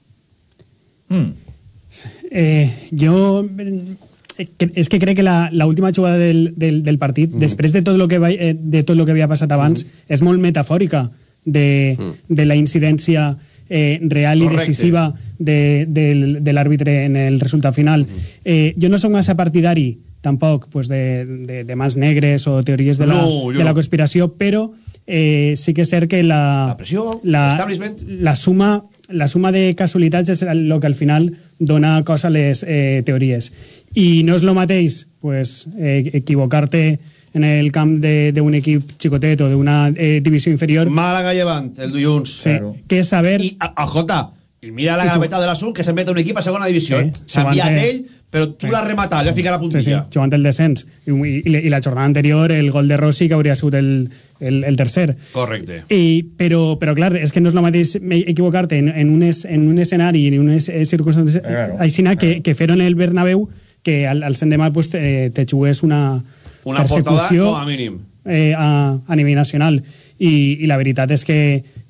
Speaker 18: Eh, jo eh, que- és que crec que la, la última jugada del, del, del partit,
Speaker 1: Mm.
Speaker 18: després de tot, lo que va, eh, de tot lo que havia passat abans, és molt metafòrica de, de la incidència eh, real i
Speaker 1: Correcte.
Speaker 18: decisiva de, del, de l'àrbitre en el resultat final. Eh, jo no sóc massa partidari tampoc pues, de, de, de mans negres o teories de la,
Speaker 1: No, jo
Speaker 18: de la
Speaker 1: no.
Speaker 18: conspiració, però eh, sí que és cert que la,
Speaker 1: La pressió,
Speaker 18: la,
Speaker 1: l'establishment.
Speaker 18: la suma la suma de casualitats és el que al final dona cos a les eh, teories i no és el mateix pues, eh, equivocar-te en el camp de- d'un equip xicotet o d'una eh, divisió inferior
Speaker 1: Màlaga llevant, el dilluns.
Speaker 18: sí, que saber
Speaker 1: I, a, a Jota, i mira la gaveta de l'Azul, que se'n mete un equip a segona divisió.
Speaker 18: Sí,
Speaker 1: eh? S'ha enviat
Speaker 18: jugant-te-
Speaker 1: ell, però tu l'has rematat, li has ficat la
Speaker 18: sí, sí,
Speaker 1: puntilla.
Speaker 18: jugant el descens I, i, i la jornada anterior el gol de Rossi que hauria sigut el, el, el tercer
Speaker 1: Correcte.
Speaker 18: I, però, però clar, és que no és el mateix equivocar-te en, en, un es, en un escenari en unes eh, circumstàncies
Speaker 1: Claro,
Speaker 18: aixina que, que fer-ho en el Bernabéu que al, al Sendemà pues, te, te jugues una,
Speaker 1: Una portada
Speaker 18: persecució
Speaker 1: com a mínim.
Speaker 18: eh, a, a nivell nacional I, i la veritat és que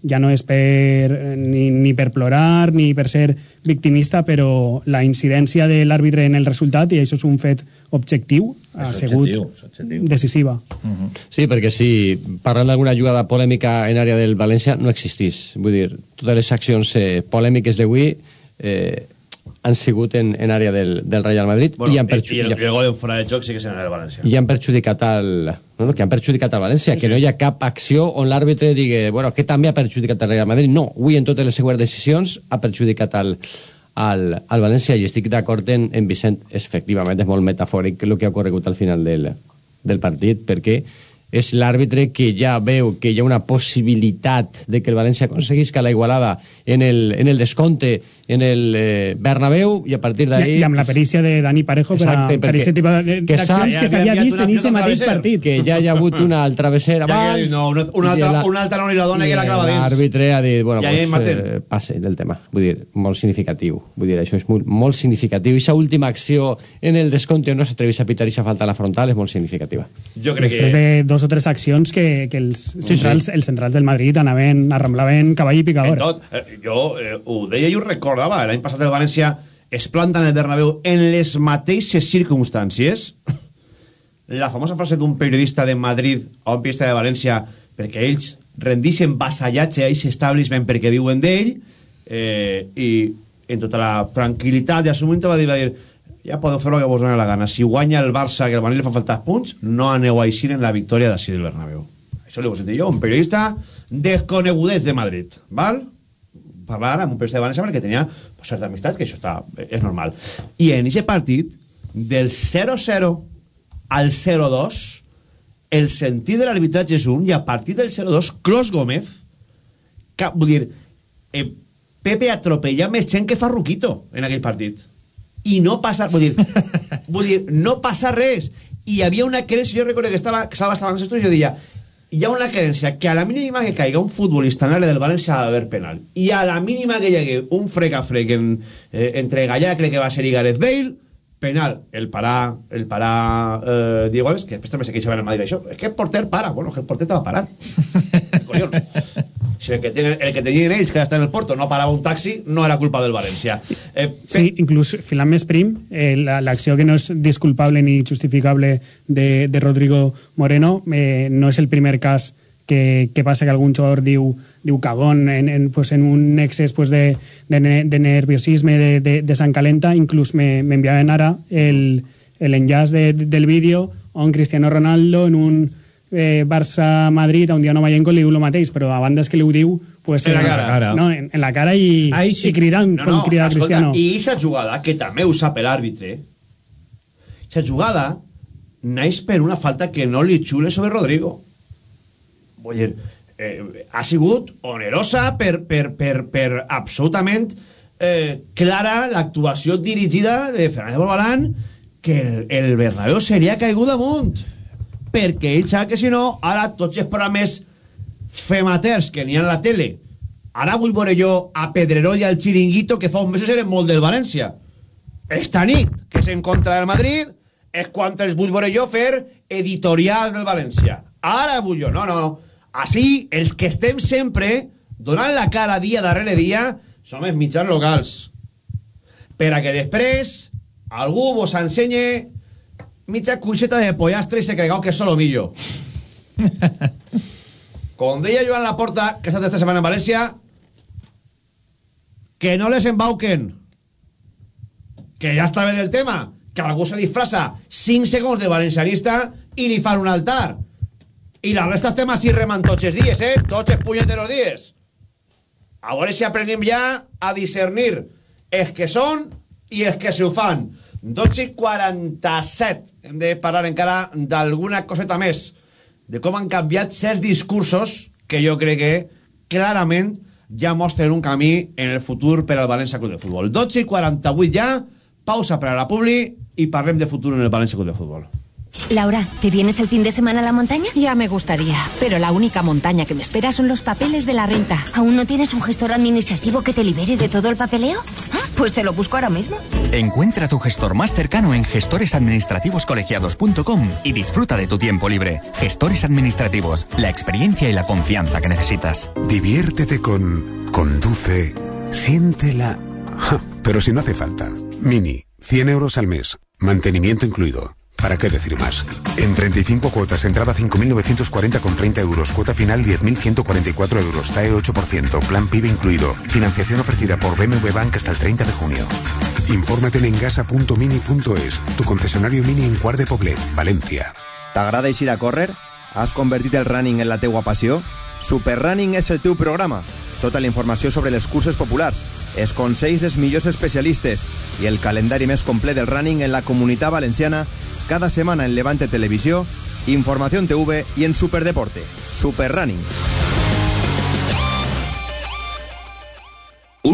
Speaker 18: ja no és per, eh, ni, ni per plorar ni per ser victimista però la incidència de l'àrbitre en el resultat i això és un fet objectiu ha
Speaker 19: És
Speaker 18: sigut
Speaker 19: objectiu, és objectiu.
Speaker 18: decisiva
Speaker 13: Sí, perquè si parlant d'alguna jugada polèmica en àrea del València no existís. Vull dir, totes les accions eh, polèmiques d'avui eh, han sigut en, en àrea del, del Real Madrid
Speaker 1: Bueno,
Speaker 13: i, han
Speaker 1: i, i, el,
Speaker 13: perjudicat,
Speaker 1: i el gol en fora de joc sí que serà el València.
Speaker 13: i han perjudicat al, no, no, que han perjudicat al València,
Speaker 1: Sí,
Speaker 13: que
Speaker 1: sí.
Speaker 13: no hi ha cap acció on l'àrbitre digui, bueno, que també ha perjudicat al Real Madrid. No, avui en totes les següents decisions ha perjudicat al, al, al València i estic d'acord en, en Vicent, efectivament és molt metafòric el que ha ocorregut al final del, del partit, perquè és l'àrbitre que ja veu que hi ha una possibilitat de que el València aconseguisca la igualada en el, en el descompte en el eh, Bernabéu i a partir
Speaker 18: I,
Speaker 13: d'ahí...
Speaker 18: i amb la perícia de Dani Parejo per a,
Speaker 13: Exacte,
Speaker 18: per aquest tipus d'accions que s'havia
Speaker 1: havia
Speaker 18: vist en
Speaker 1: una
Speaker 18: aquest mateix partit.
Speaker 13: Que ja hi ha hagut una al travesser
Speaker 1: Ja que-
Speaker 13: abans
Speaker 1: no, una- un altre-
Speaker 13: i la-
Speaker 1: un altre no li la dona i la clava dins.
Speaker 13: l'àrbitre ha dit bueno,
Speaker 1: I
Speaker 13: pues, eh, passe del tema. Vull dir, molt significatiu. Vull dir, això és molt, molt significatiu. I aquesta última acció en el descompte on no s'atreveix a pitar i falta a la frontal és molt significativa.
Speaker 1: Jo crec
Speaker 18: després
Speaker 1: que...
Speaker 18: de dos o tres accions que, que els, centrals, els centrals del Madrid anaven, arramblaven cavall i
Speaker 1: En
Speaker 18: picador
Speaker 1: tot, eh, jo eh, ho deia i ho recordava, l'any passat el València es planta en el Bernabéu en les mateixes circumstàncies. La famosa frase d'un periodista de Madrid o un periodista de València perquè ells rendixen vassallatge a aquest establishment perquè viuen d'ell eh, i en tota la tranquil·litat i assumint va dir, va dir ja podeu fer el que vos doni la gana si guanya el Barça que el Madrid li fa faltar punts no aneu a en la victòria d'ací del Bernabéu això li ho sentit jo, un periodista desconegudets de Madrid val? Parlar amb un periodista de València perquè tenia pues, certa amistat, que això està, és normal. I en aquest partit, del 0-0 al 0-2, el sentit de l'arbitratge és un, i a partir del 0-2, Clos Gómez, que, vull dir, eh, Pepe atropella més gent que fa Ruquito en aquell partit. I no passa, vull dir, vull dir, no passa res. I hi havia una creença, jo recordo que estava, que estava, estava en els estudis, jo deia, hi ha una creença que a la mínima que caiga un futbolista en l'àrea del València ha d'haver penal. I a la mínima que hi hagi un frec a frec en, eh, entre Gallà, crec que va ser i Gareth Bale, penal, el parà, el parà eh, Diego Alves, que després també se queixava en el Madrid d'això, és que el porter para, bueno, que el porter te va a parar. Collons. Si el que, tiene, el que tenien ells, que està en el Porto, no parava un taxi, no era culpa del València. Eh,
Speaker 18: Sí, inclús filant més prim, eh, la- l'acció que no és disculpable ni justificable de, de Rodrigo Moreno eh, no és el primer cas que, que passa que algun jugador diu, diu cagón en, en, pues en un excés pues de, de, de nerviosisme, de, de, de sang calenta. Inclús me- m'enviaven ara el, el enllaç de, del vídeo on Cristiano Ronaldo en un eh, Barça-Madrid a un dia no veient li diu el mateix, però a banda és que li ho diu pues,
Speaker 1: En la
Speaker 18: eh,
Speaker 1: cara.
Speaker 18: No, en, en la cara i, i cridant com crida Cristiano.
Speaker 1: I aquesta jugada, que també ho sap l'àrbitre, aquesta jugada naix per una falta que no li xule sobre Rodrigo. Vull dir, eh, ha sigut onerosa per, per, per, per absolutament eh, clara l'actuació dirigida de Fernández Borbalán que el, el Bernabéu seria caigut damunt perquè ell sap que si no ara tots els programes fematers que n'hi ha en la tele ara vull veure jo a Pedrerol i al Chiringuito que fa uns mesos eren molt del València. Esta nit que és en contra del Madrid és quan els vull veure jo fer editorials del València. Ara vull jo, no, no. Així els que estem sempre donant la cara dia darrere dia som els mitjans locals. Per a que després algú vos ensenye mitja cuixeta de pollastre i se cregau que és solomillo. Com deia Joan Laporta, que ha estat esta setmana en València, que no les embauquen. Que ja està bé del tema. Que algú se disfraça 5 segons de valencianista i li fan un altar. I la resta estem així remant tots els dies, eh? Tots els punyeteros dies. A veure si aprenem ja a discernir els que són i els que s'ho fan. 12 i 47. Hem de parlar encara d'alguna coseta més. De com han canviat certs discursos que jo crec que clarament ja mostren un camí en el futur per al València Club de Futbol. 12 i 48 ja, pausa per a la Publi i parlem de futur en el València Club de Futbol.
Speaker 23: Laura, ¿te vienes el fin de semana a la montaña?
Speaker 12: Ya me gustaría, pero la única montaña que me espera son los papeles de la renta.
Speaker 23: ¿Aún no tienes un gestor administrativo que te libere de todo el papeleo? Ah, pues te lo busco ahora mismo.
Speaker 24: Encuentra tu gestor más cercano en gestoresadministrativoscolegiados.com y disfruta de tu tiempo libre. Gestores administrativos, la experiencia y la confianza que necesitas.
Speaker 25: Diviértete con Conduce, siéntela. Ja, pero si no hace falta. Mini, 100 euros al mes, mantenimiento incluido. ¿Para qué decir más? En 35 cuotas, entrada 5.940 con 30 euros, cuota final 10.144 euros, TAE 8%, plan PIB incluido. Financiación ofrecida por BMW Bank hasta el 30 de junio. Infórmate en engasa.mini.es, tu concesionario Mini en Quart de Poblet, Valencia.
Speaker 26: T'agrada eixir a córrer? Has convertit el running en la teua passió? Superrunning és el teu programa. Tota la sobre les curses populars, els consells dels millors especialistes i el calendari més complet del running en la comunitat valenciana cada setmana en Levante Televisió, Informació en TV i en Superdeporte. Superrunning.
Speaker 27: Un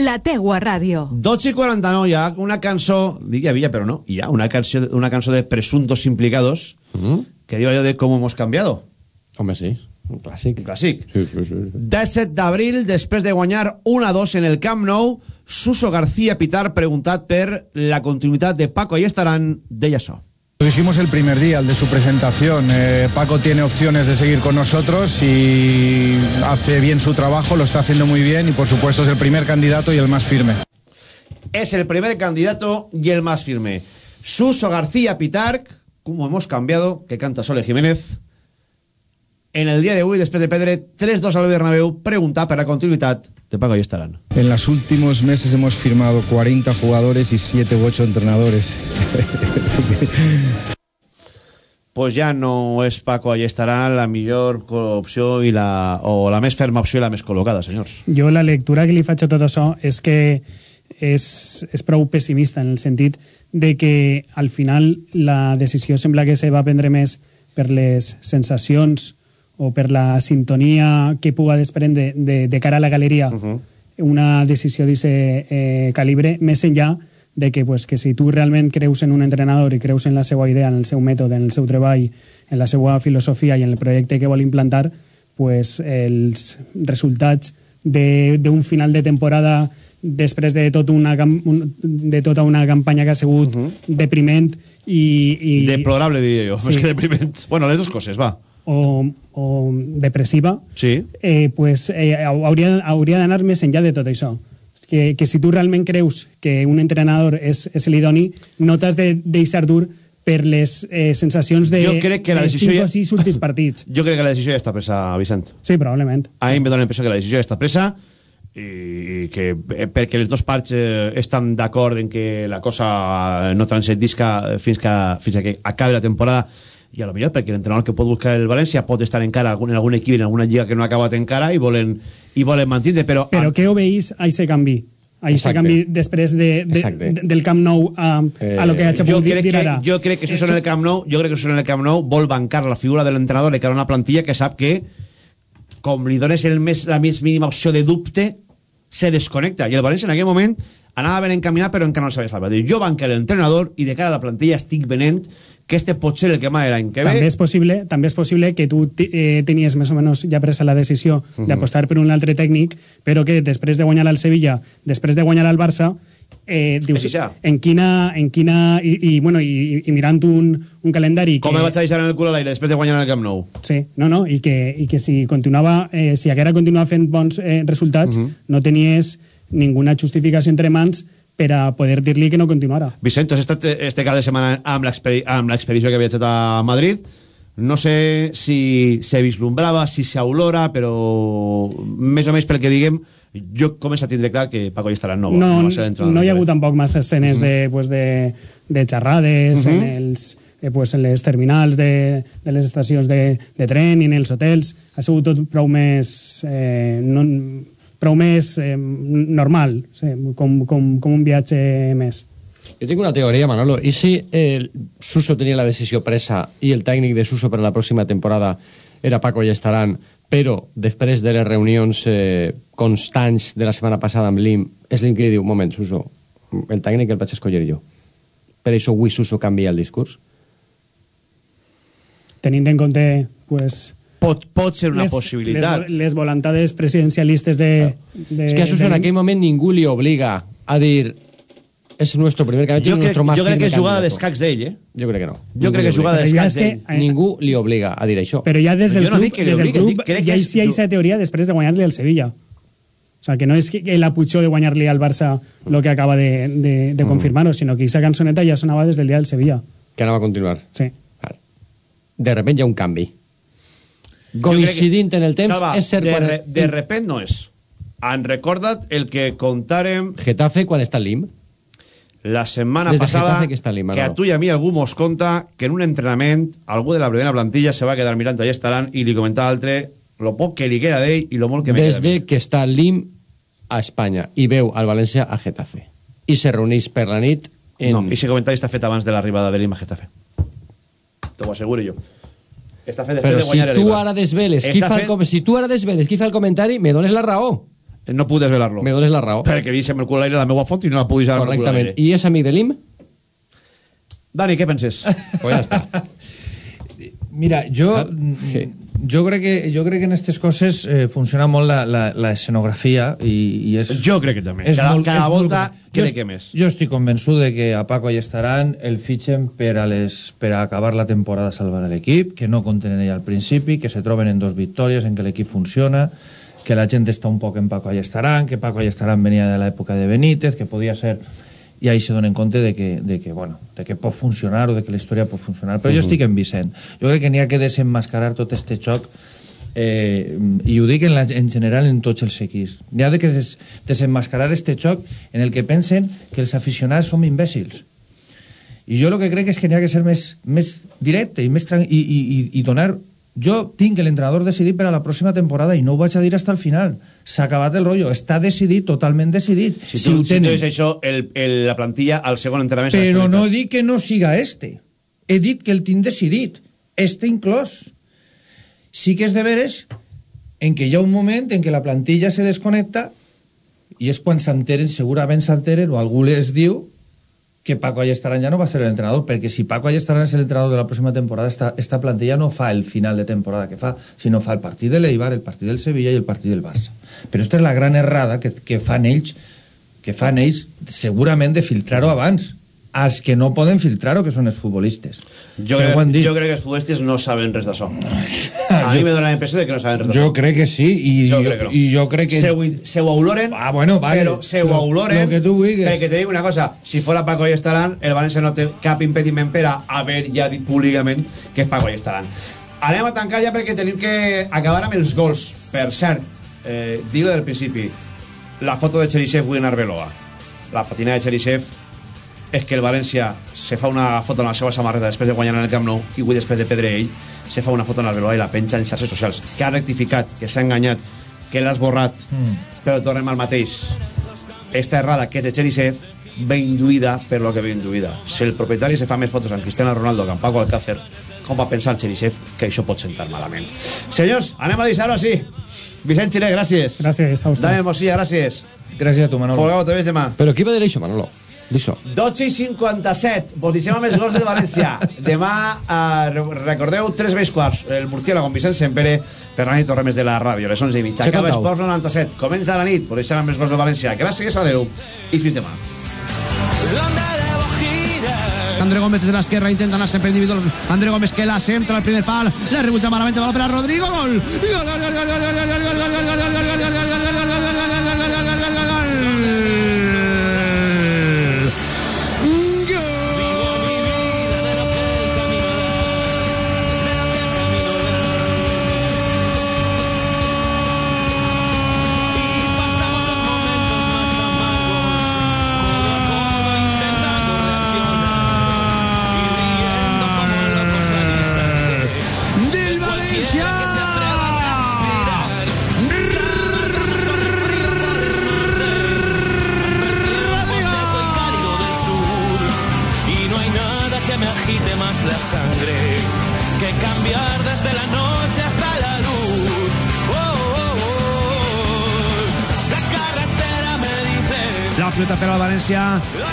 Speaker 12: la teua ràdio.
Speaker 1: 12 i 49 hi ha una cançó, dic havia però no, hi ha una cançó, una cançó de Presuntos Implicados que diu allò de Com hemos cambiado.
Speaker 13: Home, sí, un clàssic.
Speaker 1: Un clàssic.
Speaker 13: Sí, sí, sí.
Speaker 1: 17 d'abril, després de guanyar 1-2 en el Camp Nou, Suso García Pitar, preguntat per la continuïtat de Paco i Estaran, deia això.
Speaker 28: Lo dijimos el primer día, el de su presentación. Eh, Paco tiene opciones de seguir con nosotros y hace bien su trabajo, lo está haciendo muy bien y por supuesto es el primer candidato y el más firme.
Speaker 1: Es el primer candidato y el más firme. Suso García Pitarc, como hemos cambiado, que canta Sole Jiménez. En el día de hoy, después de Pedre 3-2 al Bernabéu, pregunta para la continuidad de Paco y estarán.
Speaker 28: En los últimos meses hemos firmado 40 jugadores y 7 u 8 entrenadores.
Speaker 1: Pues ja no és Paco Allestarà la millor opció i la, o la més ferma opció i la més col·locada, senyors.
Speaker 18: Jo la lectura que li faig a tot això és que és, és prou pessimista en el sentit de que al final la decisió sembla que se va prendre més per les sensacions o per la sintonia que puga desprendre de, de cara a la galeria uh -huh. una decisió d'aquest eh, calibre, més enllà de que, pues, que si tu realment creus en un entrenador i creus en la seva idea, en el seu mètode, en el seu treball, en la seva filosofia i en el projecte que vol implantar, pues, els resultats d'un final de temporada després de, tot una, de tota una campanya que ha sigut uh -huh. depriment i, i...
Speaker 1: Deplorable, diria jo,
Speaker 18: sí.
Speaker 1: que depriment. Bueno, les dues coses, va
Speaker 18: o, o depressiva,
Speaker 1: Sí.
Speaker 18: eh, pues, eh, hauria, hauria d'anar més enllà de tot això. Que, que si tu realment creus que un entrenador és, és l'idoni, no t'has de deixar dur per les eh, sensacions de,
Speaker 1: Jo crec que la
Speaker 18: de
Speaker 1: decisió
Speaker 18: cinc
Speaker 1: ja-
Speaker 18: o sis últims partits.
Speaker 1: Jo crec que la decisió ja està presa, Vicent.
Speaker 18: Sí, probablement.
Speaker 1: A mi em dóna la impressió que la decisió ja està presa i que eh, perquè les dues parts eh, estan d'acord en que la cosa no transcendisca fins que, fins a que acabi la temporada i a lo millor perquè l'entrenador que pot buscar el València pot estar encara algun, en algun equip en alguna lliga que no ha acabat encara i volen, i volen mantindre però,
Speaker 18: Però què obeís a aquest canvi? A aquest
Speaker 1: Exacte.
Speaker 18: canvi després de, de,
Speaker 1: Exacte.
Speaker 18: del Camp Nou a, a lo que ha
Speaker 1: jo
Speaker 18: pogut dir,
Speaker 1: crec,
Speaker 18: dir
Speaker 1: que,
Speaker 18: ara.
Speaker 1: jo crec que Suso en el Camp Nou jo crec que Suso en el Camp Nou vol bancar la figura de l'entrenador de cara a una plantilla que sap que com li dones el més, la més mínima opció de dubte se desconnecta i el València en aquell moment anava ben encaminat però encara no sabia salvar jo banca l'entrenador i de cara a la plantilla estic venent que este pot ser el que m'ha l'any que ve
Speaker 18: també és possible, també és possible que tu eh, tenies més o menys ja presa la decisió
Speaker 1: Mhm.
Speaker 18: d'apostar per un altre tècnic, però que després de guanyar al Sevilla, després de guanyar al Barça, eh, dius, en quina, en quina i, i, bueno, i, i mirant un, un calendari
Speaker 1: com
Speaker 18: que,
Speaker 1: me vaig a deixar en el cul a l'aire després de guanyar el Camp Nou
Speaker 18: Sí, no, no, i que, i que si continuava, eh, si haguera continuat fent bons eh, resultats,
Speaker 1: Mhm.
Speaker 18: no tenies ninguna justificació entre mans per a poder dir-li que no continuara.
Speaker 1: Vicent, has estat este cap de setmana amb l'expedi- amb l'expedició que havia fet a Madrid. No sé si se vislumbrava, si s'aulora, però més o menys pel que diguem, jo començo a tindre clar que Paco hi estarà nou.
Speaker 18: no,
Speaker 1: l'entrenador
Speaker 18: no hi ha hagut tampoc massa escenes de, pues de, de xerrades
Speaker 1: Mhm.
Speaker 18: en, els, eh, pues en les terminals de, de les estacions de, de tren i en els hotels. Ha sigut tot prou més... Eh, no, prou més eh, normal, sí, com, com, com un viatge més.
Speaker 13: Jo tinc una teoria, Manolo. I si eh, Suso tenia la decisió presa i el tècnic de Suso per a la pròxima temporada era Paco Llestaran, però després de les reunions eh, constants de la setmana passada amb l'IM, és l'IM que li diu, un moment, Suso, el tècnic el vaig escollir jo. Per això avui Suso canvia el discurs?
Speaker 18: tenint en compte pues,
Speaker 1: pot, pot ser una
Speaker 18: les,
Speaker 1: possibilitat.
Speaker 18: les, les volantades presidencialistes de, de
Speaker 13: és que a Suso en
Speaker 18: de-
Speaker 13: aquell moment ningú li obliga a dir és nuestro primer candidato
Speaker 1: Jo crec,
Speaker 13: nuestro más
Speaker 1: jo crec que és jugada d'escacs d'ell, eh?
Speaker 13: Jo crec que no.
Speaker 1: Jo crec que és jugada d'escacs
Speaker 18: és que-
Speaker 1: d'ell.
Speaker 13: Ningú li obliga a dir això.
Speaker 18: Però ja des del
Speaker 1: Jo no
Speaker 18: club,
Speaker 1: li
Speaker 18: des del club
Speaker 1: crec
Speaker 18: ja hi ha aquesta teoria després de guanyar-li al Sevilla. O sea, que no és que, la putxó de guanyar-li al Barça lo que acaba de, de, de
Speaker 13: Mm.
Speaker 18: confirmar-ho, sinó que aquesta cançoneta ja sonava des del dia del Sevilla.
Speaker 13: Que anava a continuar.
Speaker 18: Sí.
Speaker 13: De repente hi ha un canvi. Coincidint
Speaker 1: que-
Speaker 13: en el temps,
Speaker 1: Salva,
Speaker 13: és cert...
Speaker 1: de,
Speaker 13: quan-
Speaker 1: re, de repent no és. Han recordat el que contàrem
Speaker 13: Getafe quan està LIM.
Speaker 1: la setmana
Speaker 13: Des de
Speaker 1: passada
Speaker 13: Getafe que està Lima,
Speaker 1: que a tu i a mi algú mos conta que en un entrenament algú de la primera plantilla se va quedar mirant allà estaran i li comentava a altre lo poc que li queda d'ell i lo molt que me
Speaker 13: Des
Speaker 1: queda a mi.
Speaker 13: de que està LIM a Espanya i veu al València a Getafe. I se reuneix per la nit en...
Speaker 1: No, i ese comentari està fet abans de l'arribada de l'Ima Getafe. Te ho asseguro jo. Està fet després
Speaker 13: Però
Speaker 1: de
Speaker 13: si
Speaker 1: guanyar el
Speaker 13: tu
Speaker 1: Eibar.
Speaker 13: ara desveles qui fa el,
Speaker 1: fet-
Speaker 13: com... si tu ara desveles qui fa el comentari, me dones la raó.
Speaker 1: No puc desvelar-lo.
Speaker 13: Me dones la raó.
Speaker 1: Perquè deixem el cul a l'aire la meva font i no la puc deixar el cul a l'aire.
Speaker 13: I és amic de l'IM?
Speaker 1: Dani, què penses?
Speaker 13: Pues ja està.
Speaker 19: Mira, jo...
Speaker 13: Ah, Sí.
Speaker 19: Jo crec que, jo crec que en aquestes coses eh, funciona molt la, la, la escenografia i, i és...
Speaker 1: Jo crec que també. Cada- cada
Speaker 19: és
Speaker 1: volta
Speaker 19: bo.
Speaker 1: crec que més.
Speaker 19: Jo estic convençut de que a Paco Allestaran el fitxen per a, les, per a acabar la temporada a salvar l'equip, que no compten en ell al principi, que se troben en dos victòries, en què l'equip funciona, que la gent està un poc en Paco Allestaran, que Paco Allestaran venia de l'època de Benítez, que podia ser i ahí se donen compte de que, de que, bueno, de que pot funcionar o de que la història pot funcionar. Però jo
Speaker 1: Mhm.
Speaker 19: estic en Vicent. Jo crec que n'hi ha que desenmascarar tot este xoc eh, i ho dic en, la, en general en tots els equips. N'hi ha de que des, desenmascarar este xoc en el que pensen que els aficionats som imbècils. I jo el que crec és que n'hi ha que ser més, més directe i, més i, i, i, i donar... Jo tinc l'entrenador decidit per a la pròxima temporada i no ho vaig a dir fins al final. S'ha acabat el rotllo. Està decidit, totalment decidit.
Speaker 1: Si tu, si tu dius això, el, el, la plantilla al segon entrenament...
Speaker 19: Però no dic que no siga este. He dit que el tinc decidit. Este inclòs. Sí que és de veres en què hi ha un moment en què la plantilla se desconnecta i és quan s'enteren, segurament s'enteren, o algú les diu que Paco Allestaran ja no va ser l'entrenador, perquè si Paco Allestaran és l'entrenador de la pròxima temporada, esta, esta plantilla no fa el final de temporada que fa, sinó fa el partit de l'Eibar, el partit del Sevilla i el partit del Barça. Però aquesta és la gran errada que, que fan ells, que fan ells segurament de filtrar-ho abans als que no poden filtrar-ho, que són els futbolistes.
Speaker 1: Jo crec, jo crec que els futbolistes no saben res d'això. A mi me dona la impressió de que no saben res d'això.
Speaker 19: Jo crec que sí, i
Speaker 1: Jo
Speaker 19: jo,
Speaker 1: crec que no.
Speaker 19: i jo crec que...
Speaker 1: Se ho, se ho oloren,
Speaker 19: Ah, bueno, vale.
Speaker 1: però se ho
Speaker 19: Lo-
Speaker 1: oloren
Speaker 19: lo que tu vulguis.
Speaker 1: perquè te dic una cosa, si fora Paco i Estaran, el València no té cap impediment per a haver ja dit públicament que és Paco i Estaran. Anem a tancar ja perquè tenim que acabar amb els gols. Per cert, eh, dir-ho del principi, la foto de Cherisev en Arbeloa, la patina de Cherisev és que el València se fa una foto en la seva samarreta després de guanyar en el Camp Nou i avui després de perdre ell se fa una foto en Arbeloa i la penja en xarxes socials que ha rectificat, que s'ha enganyat que l'ha esborrat
Speaker 19: Mm.
Speaker 1: però tornem al mateix esta errada que és de Cherisev ve induïda per lo que ve induïda si el propietari se fa més fotos amb Cristiano Ronaldo que amb Paco Alcácer com va pensar Cherisev que això pot sentar malament senyors, anem a deixar-ho així Vicent Xilé, gràcies
Speaker 18: Gràcies a vosaltres.
Speaker 1: Dani Mosilla, gràcies
Speaker 19: Gràcies a tu, Manolo.
Speaker 1: Folgado, te veig demà
Speaker 13: Però qui va dir això, Manolo? D'això.
Speaker 1: 12 i 57, vos deixem amb els gols del València. Demà, eh, re- recordeu, 3 més quarts, el Murciélago amb Vicent Sempere, per la nit Torremes de la ràdio, les 11 i mitja. Acaba. Esports 97, comença la nit, vos deixem amb els gols del València. Gràcies, adeu, i fins demà. André Gómez desde la izquierda intenta anar sempre individual. André Gómez que la centra al primer pal. La rebutja malamente, va per a Rodrigo. Gol! Gol, gol, gol, gol, gol, gol, gol, gol, gol, gol, gol, gol, gol, gol, gol,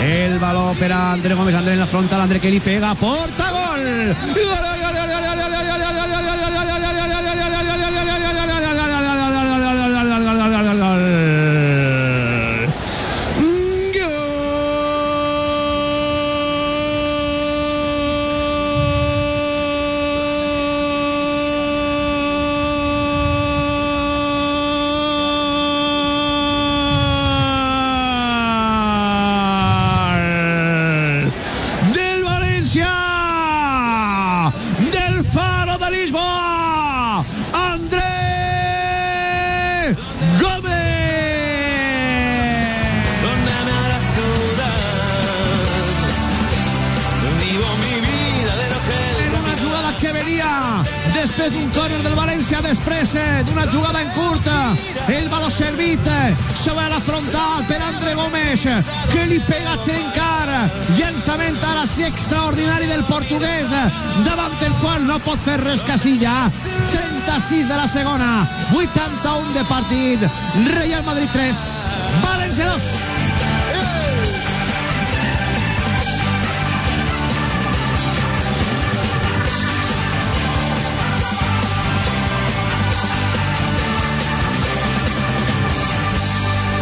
Speaker 1: El balón opera André Gómez, André en la frontal, André Kelly pega, porta ¡Gol! Gómez que li pega a trencar llançament ara sí extraordinari del portuguès davant el qual no pot fer res Casilla 36 de la segona 81 de partit Real Madrid 3 València 2